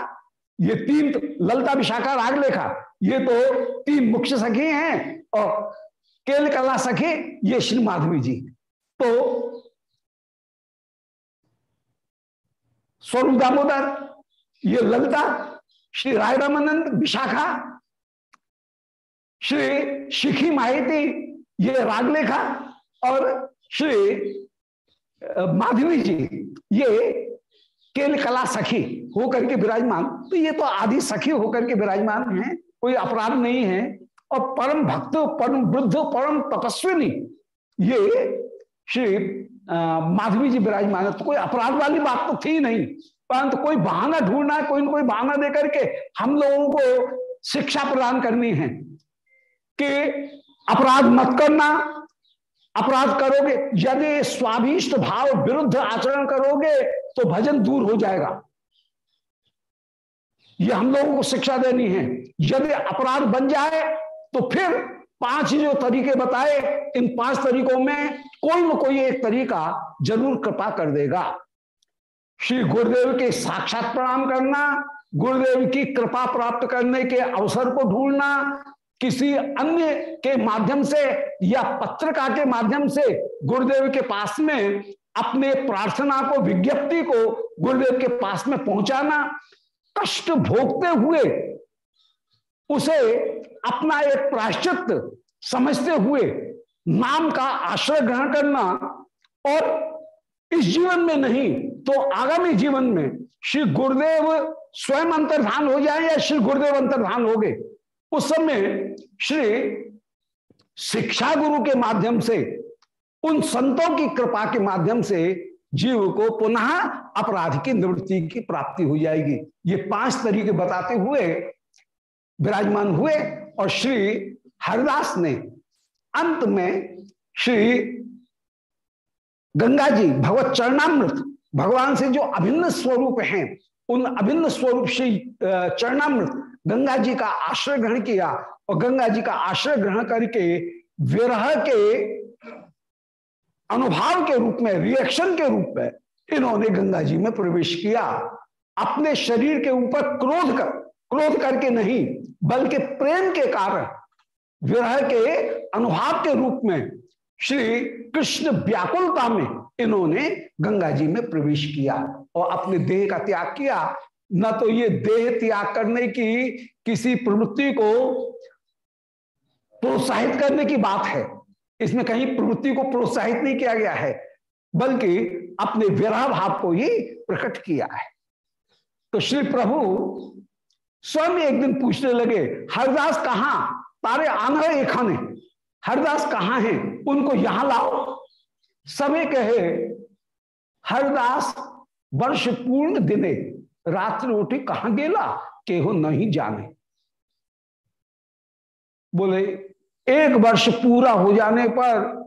ये तीन ललता, विशाखा, रागलेखा, ये तो तीन मुख्य सखी हैं और केल कला सखी, ये श्री माधवी जी। तो स्वरूप दामोदर, ये ललता श्री राय रामानंद विशाखा, श्री शिखी माहिती, ये रागलेखा और श्री माधवी जी, ये केल कला सखी होकर के विराजमान। तो ये तो आदि सखी होकर के विराजमान है, कोई अपराध नहीं है। और परम भक्त, परम वृद्ध, परम तपस्विनी, ये श्री माधवी जी विराजमान है। तो कोई अपराध वाली बात तो थी नहीं। परंतु कोई बहाना ढूंढना है, कोई ना कोई बहाना दे करके हम लोगों को शिक्षा प्रदान करनी है कि अपराध मत करना। अपराध करोगे, यदि स्वाभिष्ट भाव विरुद्ध आचरण करोगे तो भजन दूर हो जाएगा। ये हम लोगों को शिक्षा देनी है। यदि अपराध बन जाए तो फिर पाँच जो तरीके बताए, इन पाँच तरीकों में कोई न कोई एक तरीका ज़रूर कृपा कर देगा। श्री गुरुदेव के साक्षात प्रणाम करना, गुरुदेव की कृपा प्राप्त करने के अवसर को ढूंढना, किसी अन्य के माध्यम से या पत्रिका के माध्यम से गुरुदेव के पास में अपने प्रार्थना को, विज्ञप्ति को गुरुदेव के पास में पहुंचाना, कष्ट भोगते हुए उसे अपना एक प्राश्चित समझते हुए नाम का आश्रय ग्रहण करना और इस जीवन में नहीं तो आगामी जीवन में श्री गुरुदेव स्वयं अंतर्धान हो जाए या श्री गुरुदेव अंतर्धान हो गए? उस समय श्री शिक्षा गुरु के माध्यम से, उन संतों की कृपा के माध्यम से जीव को पुनः अपराध की निवृत्ति की प्राप्ति हो जाएगी। ये पाँच तरीके बताते हुए, विराजमान हुए और श्री हरिदास ने अंत में श्री गंगा जी भगवत चरणामृत, भगवान से जो अभिन्न स्वरूप हैं, उन अभिन्न स्वरूप से चरणामृत गंगा जी का आश्रय ग्रहण किया और गंगा जी का आश्रय ग्रहण करके विरह के अनुभाव के रूप में रिएक्शन के रूप में इन्होंने गंगा जी में प्रवेश किया। अपने शरीर के ऊपर क्रोध कर, क्रोध करके नहीं, बल्कि प्रेम के कारण विरह के अनुभाव के रूप में श्री कृष्ण व्याकुलता में इन्होंने गंगा जी में प्रवेश किया और अपने देह का त्याग किया। न तो ये देह त्याग करने की किसी प्रवृत्ति को प्रोत्साहित करने की बात है। इसमें कहीं प्रवृत्ति को प्रोत्साहित नहीं किया गया है, बल्कि अपने विरह भाव को ही प्रकट किया है। तो श्री प्रभु स्वयं एक दिन पूछने लगे, हरदास कहा? तारे आना एक हरदास कहाँ हैं? उनको यहाँ लाओ। सबे कहे, हरदास वर्ष पूर्ण दिने रात्रि उठी कहाँ गेला? केहो नहीं जाने। बोले, एक वर्ष पूरा हो जाने पर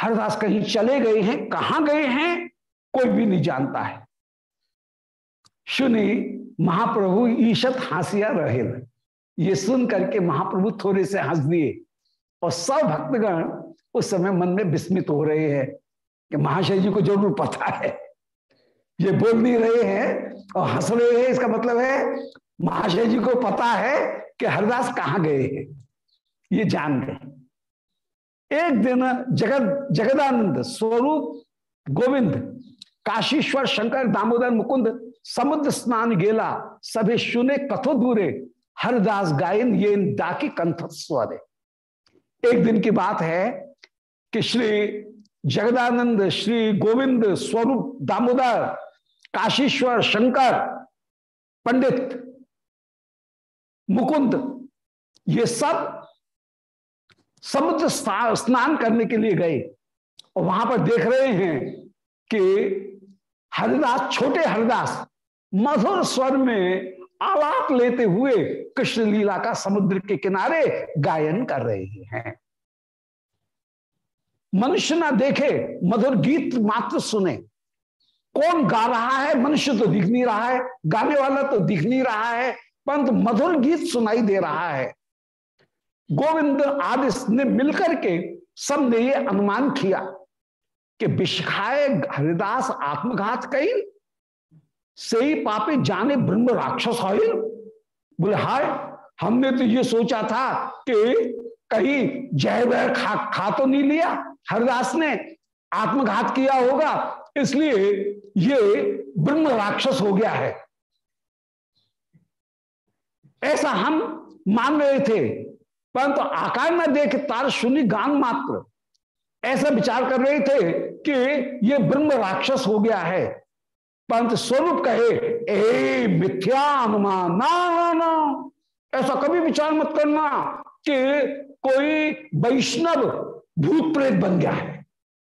हरदास कहीं चले गए हैं, कहाँ गए हैं? कोई भी नहीं जानता है। सुनी महाप्रभु ईशत हासिया रहे। ये सुन करके महाप्रभु थोड़े से हंस दिए। और सब भक्तगण उस समय मन में विस्मित हो रहे हैं कि महाशय जी को ज़रूर पता है। ये बोल नहीं रहे हैं और हंस रहे हैं, इसका मतलब है महाशय जी को पता है कि हरदास कहाँ गए हैं। ये जान गए। एक दिन जगत, जगदानंद, स्वरूप, गोविंद, काशीश्वर, शंकर, दामोदर, मुकुंद, समुद्र स्नान गेला, सभी सुने कथो दूरे हरदास गायन, ये इन डाकी कंठ स्वर है। एक दिन की बात है कि श्री जगदानंद, श्री गोविंद स्वरूप दामोदर, काशीश्वर शंकर, पंडित मुकुंद, ये सब समुद्र स्नान करने के लिए गए। और वहाँ पर देख रहे हैं कि हरिदास, छोटे हरिदास, मधुर स्वर में आलाप लेते हुए कृष्ण लीला का समुद्र के किनारे गायन कर रहे हैं। मनुष्य ना देखे, मधुर गीत मात्र सुने। कौन गा रहा है? मनुष्य तो दिख नहीं रहा है। गाने वाला तो दिख नहीं रहा है। परंतु मधुर गीत सुनाई दे रहा है। गोविंद आदि ने मिलकर के सबने ये अनुमान किया कि विषखाए हरिदास आत्मघात कई से ही पापे जाने ब्रह्म राक्षस हाइल बोले, हाय, हमने तो ये सोचा था कि कहीं जय वह खा खा तो नहीं लिया। हरदास ने आत्मघात किया होगा, इसलिए ये ब्रह्म राक्षस हो गया है। ऐसा हम मान रहे थे, परंतु तो आकार में देख तार शून्य गान मात्र। ऐसा विचार कर रहे थे कि ये ब्रह्म राक्षस हो गया है। परंतु स्वरूप कहे, ए मिथ्या अनुमान ना। ना ऐसा कभी विचार मत करना कि कोई वैष्णव भूत प्रेत बन गया है,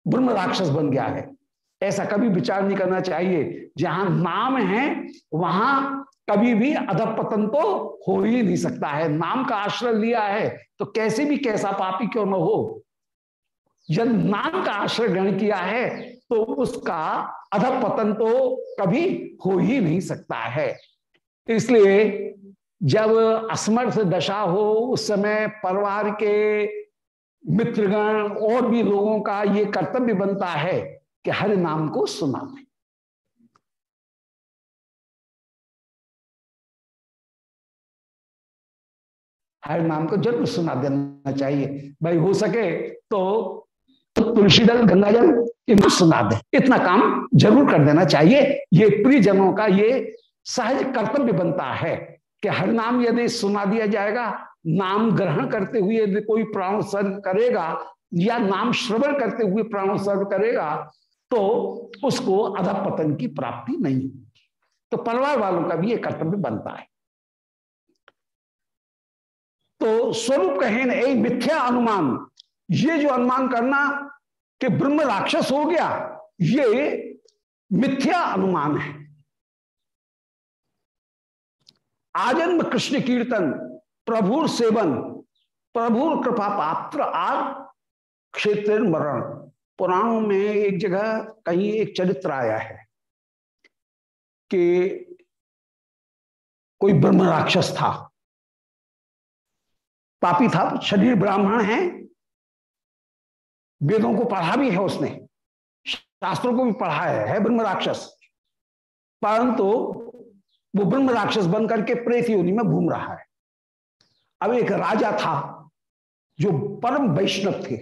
ब्रह्म राक्षस बन गया है। ऐसा कभी विचार नहीं करना चाहिए। जहाँ नाम है, वहाँ कभी भी अधपतन तो हो ही नहीं सकता है। नाम का आश्रय लिया है तो कैसे भी कैसा पापी क्यों न हो। जब नाम का आश्रय ग्रहण किया है तो उसका अधक पतन तो कभी हो ही नहीं सकता है। इसलिए जब असमर्थ दशा हो, उस समय परिवार के मित्रगण और भी लोगों का ये कर्तव्य बनता है कि हर नाम को सुना दें हर नाम को ज़रूर सुना देना चाहिए। भाई, हो सके तो तुलसी दल गंगा जल इनको सुना दे इतना काम ज़रूर कर देना चाहिए। ये प्रियजनों का ये सहज कर्तव्य बनता है कि हर नाम यदि सुना दिया जाएगा, नाम ग्रहण करते हुए यदि कोई प्राण सर्व करेगा या नाम श्रवण करते हुए प्राण सर्व करेगा तो उसको अधा की प्राप्ति नहीं तो परिवार वालों का भी ये कर्तव्य बनता है। तो स्वरूप कहें एक मिथ्या अनुमान, ये जो अनुमान करना कि ब्रह्म राक्षस हो गया, ये मिथ्या अनुमान है। आजन्म कृष्ण कीर्तन, प्रभुर सेवन, प्रभुर कृपा पात्र आर, क्षेत्र मरण। पुराणों में एक जगह कहीं एक चरित्र आया है कि कोई ब्रह्म राक्षस था। पापी था, शरीर ब्राह्मण है वेदों को पढ़ा भी है उसने। शास्त्रों को भी पढ़ा है, है ब्रह्म राक्षस। परंतु वो ब्रह्म राक्षस बनकर के प्रेत योनि में घूम रहा है। अब एक राजा था जो परम वैष्णव थे।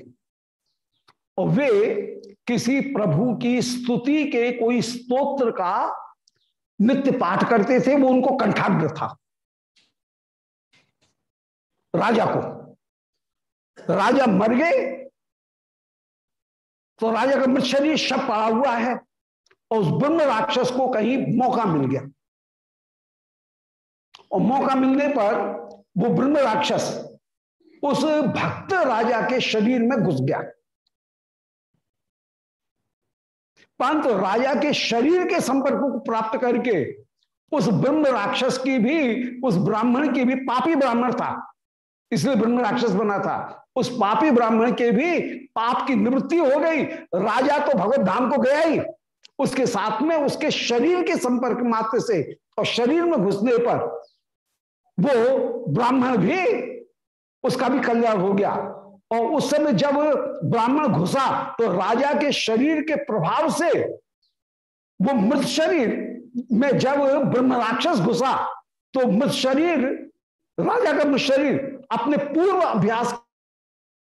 और वे किसी प्रभु की स्तुति के कोई स्तोत्र का नित्य पाठ करते थे वो उनको कंठाग्र था। राजा को। राजा मर गए तो राजा का मृत शरीर शब पड़ा हुआ है और उस ब्रह्म राक्षस को कहीं मौका मिल गया। और मौका मिलने पर वो ब्रह्म राक्षस उस भक्त राजा के शरीर में घुस गया। परंतु राजा के शरीर के संपर्क को प्राप्त करके उस ब्रह्म राक्षस की भी, उस ब्राह्मण की भी पापी ब्राह्मण था। इसलिए ब्रह्म राक्षस बना था। उस पापी ब्राह्मण के भी पाप की निवृत्ति हो गई। राजा तो भगवत धाम को गया ही। उसके साथ में उसके शरीर के संपर्क मात्र से और शरीर में घुसने पर वो ब्राह्मण भी उसका भी कल्याण हो गया। और उस समय जब ब्राह्मण घुसा तो राजा के शरीर के प्रभाव से वो मृत शरीर में जब ब्रह्म राक्षस घुसा तो मृत शरीर, राजा का मृत शरीर अपने पूर्व अभ्यास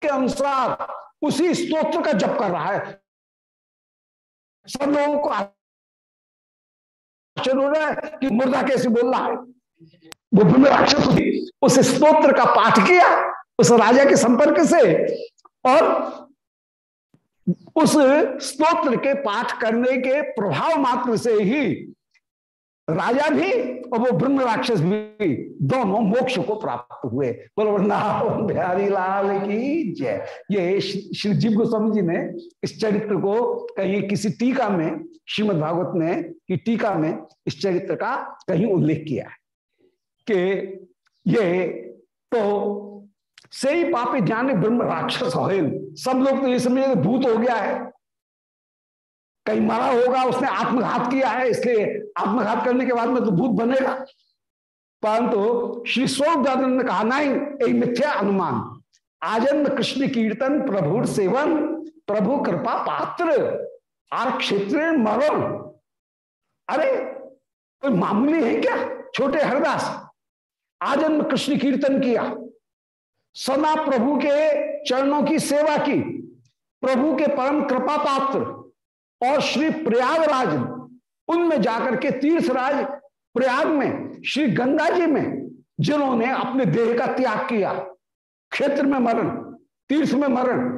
के अनुसार उसी स्तोत्र का जप कर रहा है। सब लोगों को आश्चर्य हो रहा है कि मुर्दा कैसे बोल रहा है। वो ब्रह्म राक्षस उस स्तोत्र का पाठ किया, उस राजा के संपर्क से और उस स्तोत्र के पाठ करने के प्रभाव मात्र से ही राजा भी और वो ब्रह्म राक्षस भी दोनों मोक्ष को प्राप्त हुए। बोलो बिहारी लाल की जय। ये श्री जीव गोस्वामी जी ने इस चरित्र को, कहीं किसी टीका में, श्रीमद भागवत ने की टीका में इस चरित्र का कहीं उल्लेख किया है कि ये तो सही पापी ज्ञान ब्रह्म राक्षस हो सब लोग तो ये समझे भूत हो गया है। कहीं मरा होगा, उसने आत्मघात किया है, इसलिए आत्मघात करने के बाद में तो भूत बनेगा। परंतु श्री स्वरूप ने कहा, नहीं एक मिथ्या अनुमान। आजन्म कृष्ण कीर्तन, प्रभु सेवन, प्रभु कृपा पात्र, आर क्षेत्र मरण। अरे, कोई मामूली है क्या? छोटे हरदास, आजन्म कृष्ण कीर्तन किया। सना प्रभु के चरणों की सेवा की। प्रभु के परम कृपा पात्र। और श्री प्रयागराज उनमें जाकर के तीर्थराज प्रयाग में, श्री गंगा जी में, जिन्होंने अपने देह का त्याग किया, क्षेत्र में मरण, तीर्थ में मरण,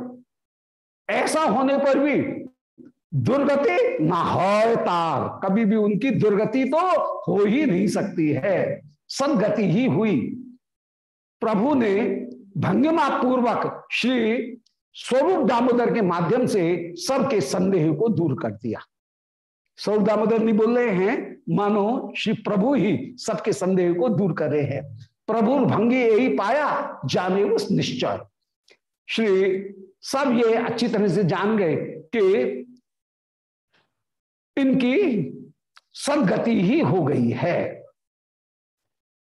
ऐसा होने पर भी दुर्गति ना हो तार। कभी भी उनकी दुर्गति तो हो ही नहीं सकती है, सदगति ही हुई। प्रभु ने भंगिमा पूर्वक श्री स्वरूप दामोदर के माध्यम से सबके संदेह को दूर कर दिया। स्वरूप दामोदर नहीं बोल रहे हैं, मानो श्री प्रभु ही सबके संदेह को दूर कर रहे हैं। प्रभु भंगी यही पाया, जाने उस निश्चय। श्री सब ये अच्छी तरह से जान गए कि इनकी सदगति ही हो गई है।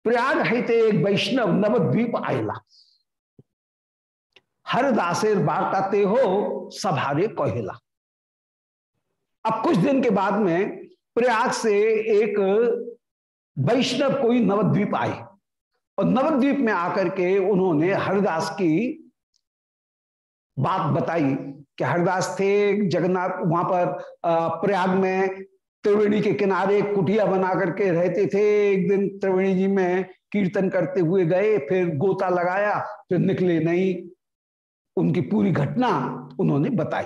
प्रयाग हित एक वैष्णव नवद्वीप आयला। हरदासेर वार्ताते हो, सभारे कहला। अब कुछ दिन के बाद में प्रयाग से एक वैष्णव कोई नवद्वीप आए। और नवद्वीप में आकर के उन्होंने हरिदास की बात बताई कि हरिदास थे, जगन्नाथ वहाँ पर प्रयाग में त्रिवेणी के किनारे कुटिया बना करके रहते थे। एक दिन त्रिवेणी जी में कीर्तन करते हुए गए, फिर गोता लगाया, फिर निकले नहीं। उनकी पूरी घटना उन्होंने बताई।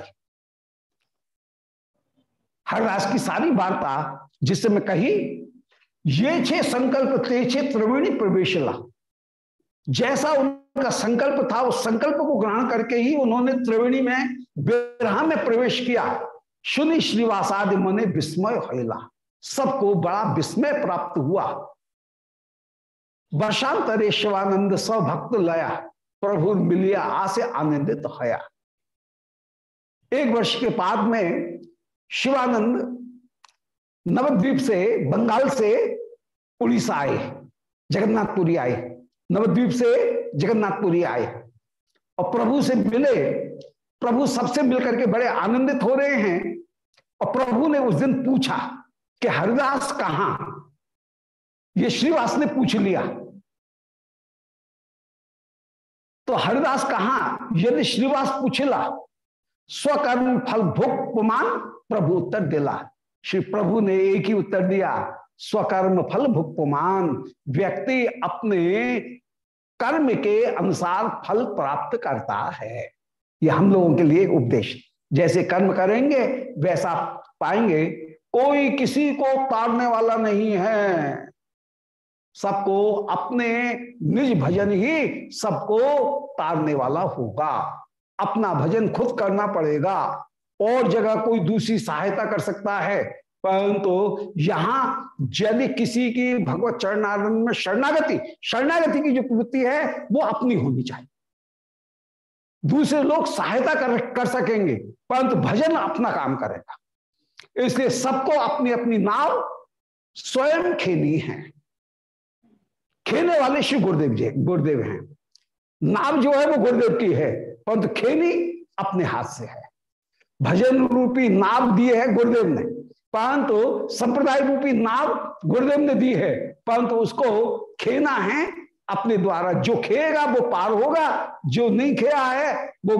हरदास की सारी वार्ता, जिससे मैं कही, ये छे संकल्प, ते छे त्रिवेणी प्रवेशला। जैसा उनका संकल्प था, उस संकल्प को ग्रहण करके ही उन्होंने त्रिवेणी में, विरह में प्रवेश किया। सुनि श्रीवासादि मने विस्मय होला सबको बड़ा विस्मय प्राप्त हुआ। वर्षांतरे शिवानंद सभक्त लया। प्रभु मिलिया आसे आनंदित हया। एक वर्ष के बाद में शिवानंद नवद्वीप से, बंगाल से उड़ीसा आए, जगन्नाथपुरी आए। नवद्वीप से जगन्नाथपुरी आए। और प्रभु से मिले, प्रभु सबसे मिलकर के बड़े आनंदित हो रहे हैं। और प्रभु ने उस दिन पूछा कि हरिदास कहा? ये श्रीवास ने पूछ लिया। तो हरिदास कहा? यदि श्रीवास पूछला, स्वकर्म फल भुक्मान प्रभु उत्तर दिला। श्री प्रभु ने एक ही उत्तर दिया, स्वकर्म फल भुक्मान व्यक्ति अपने कर्म के अनुसार फल प्राप्त करता है। यह हम लोगों के लिए उपदेश। जैसे कर्म करेंगे, वैसा पाएँगे। कोई किसी को तारने वाला नहीं है। सबको अपने निज भजन ही सबको तारने वाला होगा। अपना भजन खुद करना पड़ेगा। और जगह कोई दूसरी सहायता कर सकता है। परंतु तो यहाँ यदि किसी की भगवत चरणानंद में शरणागति शरणागति की जो प्रवृत्ति है वो अपनी होनी चाहिए। दूसरे लोग सहायता कर, कर सकेंगे परंतु तो भजन अपना काम करेगा। इसलिए सबको अपनी अपनी नाव स्वयं खेली है। खेने वाले श्री गुरुदेव जी, गुरुदेव हैं। नाव जो है वो गुरुदेव की है, परंतु खेली अपने हाथ से है। भजन रूपी नाव दिए है गुरुदेव ने, परंतु संप्रदाय रूपी नाव गुरुदेव ने दी है, परंतु उसको खेना है अपने द्वारा। जो खेगा वो पार होगा, जो नहीं खेया है वो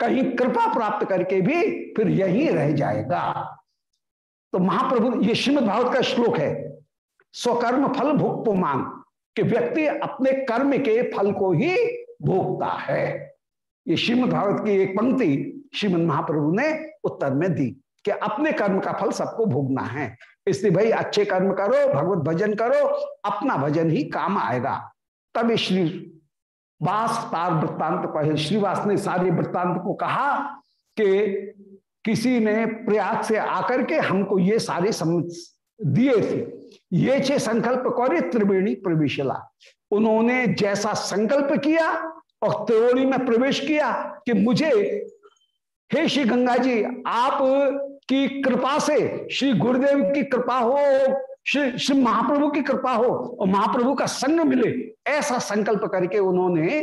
कहीं कृपा प्राप्त करके भी फिर यही रह जाएगा। तो महाप्रभु, ये श्रीमद भागवत का श्लोक है, स्वकर्म फल भुक्तमान कि व्यक्ति अपने कर्म के फल को ही भोगता है। ये श्रीमद भागवत की एक पंक्ति श्रीमद महाप्रभु ने उत्तर में दी कि अपने कर्म का फल सबको भोगना है। इसलिए भाई, अच्छे कर्म करो, भगवत भजन करो, अपना भजन ही काम आएगा। तब श्री वास तार वृत्तांत कहे श्रीवास ने सारे वृत्तांत को कहा कि किसी ने प्रयाग से आकर के हमको ये सारे समझ दिए थे। ये छे संकल्प करे त्रिवेणी प्रवेशला। उन्होंने जैसा संकल्प किया और त्रिवेणी में प्रवेश किया कि मुझे, हे श्री गंगा जी, आप की कृपा से श्री गुरुदेव की कृपा हो, श्री श्री महाप्रभु की कृपा हो और महाप्रभु का संग मिले, ऐसा संकल्प करके उन्होंने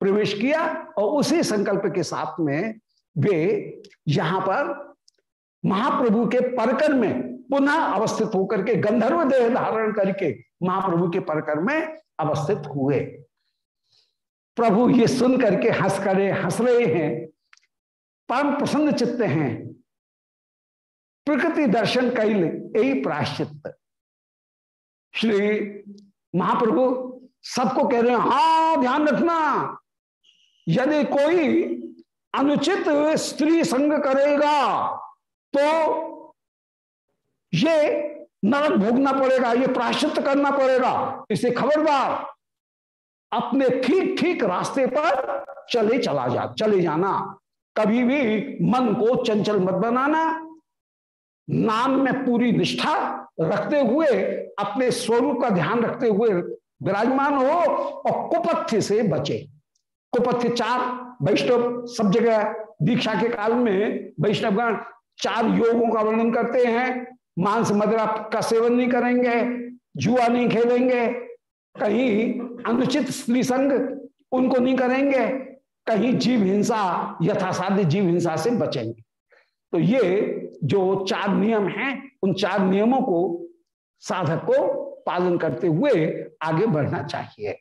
प्रवेश किया और उसी संकल्प के साथ में वे यहाँ पर महाप्रभु के परकर में पुनः अवस्थित होकर के, गंधर्व देह धारण करके महाप्रभु के परकर में अवस्थित हुए। प्रभु ये सुन करके हंस करे हंस रहे हैं, परम प्रसन्न चित्त हैं। प्रकृति दर्शन कैल यही प्राश्चित श्री महाप्रभु सबको कह रहे हैं, हा, ध्यान रखना, यदि कोई अनुचित स्त्री संग करेगा तो ये नरक भोगना पड़ेगा, ये प्राश्चित करना पड़ेगा। इसे खबरदार अपने ठीक ठीक रास्ते पर चले चला जा, चले जाना। कभी भी मन को चंचल मत बनाना। नाम में पूरी निष्ठा रखते हुए, अपने स्वरूप का ध्यान रखते हुए विराजमान हो और कुपथ्य से बचे। कुपथ्य चार, वैष्णव सब जगह। दीक्षा के काल में वैष्णवगण चार योगों का वर्णन करते हैं। मांस मदरा का सेवन नहीं करेंगे, जुआ नहीं खेलेंगे, कहीं अनुचित स्त्री संग उनको नहीं करेंगे, कहीं जीव हिंसा, यथासाध्य जीव हिंसा से बचेंगे। तो ये जो चार नियम हैं, उन चार नियमों को साधक को पालन करते हुए आगे बढ़ना चाहिए।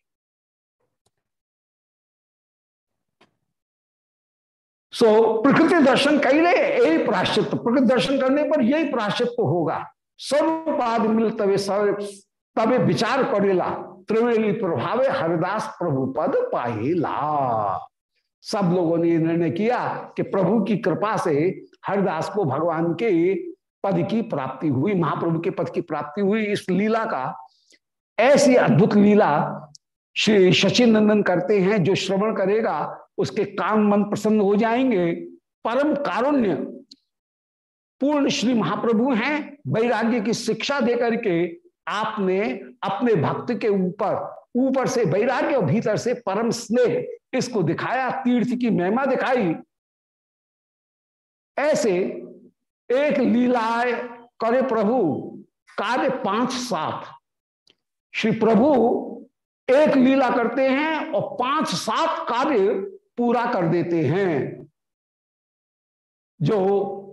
सो प्रकृति दर्शन कई रहे यही प्राश्चित प्रकृति दर्शन करने पर यही प्राश्चित होगा। सर्वपाद मिल तवे तबे विचार करेला। त्रिवेणी प्रभावे हरिदास प्रभु पद पाएला सब लोगों ने निर्णय किया कि प्रभु की कृपा से हरिदास को भगवान के पद की प्राप्ति हुई, महाप्रभु के पद की प्राप्ति हुई। इस लीला का, ऐसी अद्भुत लीला श्री शशि नंदन करते हैं, जो श्रवण करेगा उसके कान मन प्रसन्न हो जाएँगे। परम कारुण्य, पूर्ण श्री महाप्रभु हैं, वैराग्य की शिक्षा देकर के आपने अपने भक्त के ऊपर ऊपर से वैराग्य और भीतर से परम स्नेह, इसको दिखाया, तीर्थ की महिमा दिखाई। ऐसे एक लीलाए करे प्रभु, कार्य पाँच सात। श्री प्रभु एक लीला करते हैं और पाँच सात कार्य पूरा कर देते हैं। जो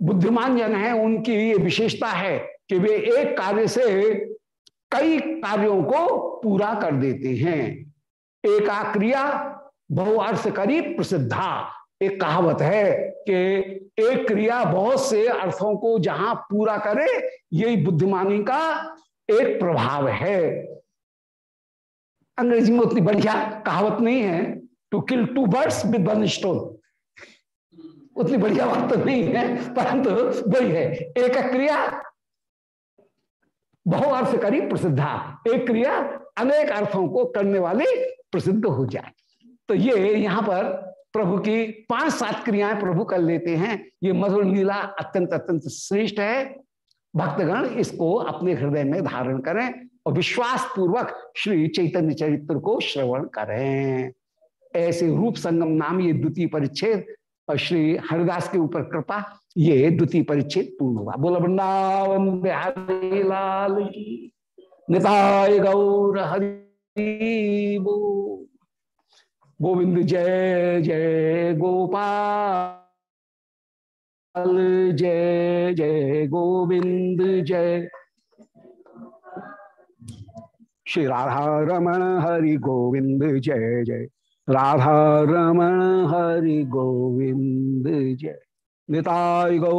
बुद्धिमान जन है, उनकी ये विशेषता है कि वे एक कार्य से कई कार्यों को पूरा कर देते हैं। एका क्रिया बहुअर्थ करी प्रसिद्धा। एक कहावत है कि एक क्रिया बहुत से अर्थों को जहाँ पूरा करे यही बुद्धिमानी का एक प्रभाव है। अंग्रेज़ी में उतनी बढ़िया कहावत नहीं है। To kill two birds with one stone उतनी बढ़िया बात तो नहीं है, परंतु वही है। एक क्रिया बहु अर्थ करी प्रसिद्धा एक क्रिया अनेक अर्थों को करने वाली प्रसिद्ध हो जाए। तो ये यहाँ पर प्रभु की पाँच सात क्रियाएँ प्रभु कर लेते हैं। ये मधुर लीला अत्यंत अत्यंत श्रेष्ठ है। भक्तगण इसको अपने हृदय में धारण करें और विश्वास पूर्वक श्री चैतन्य चरित्र को श्रवण करें। ऐसे रूप संगम नाम ये द्वितीय परिच्छेद, और श्री हरिदास के ऊपर कृपा, ये द्वितीय परिच्छेद पूर्ण हुआ। बोला, वृंदावन बिहारी लाल निताय गौर हरि गोविंद जय जय गोपाल, जय जय गोविंद, जय। श्री राधा रमण हरि गोविंद, जय जय। राधा रमण हरि गोविंद जय। निताय गौ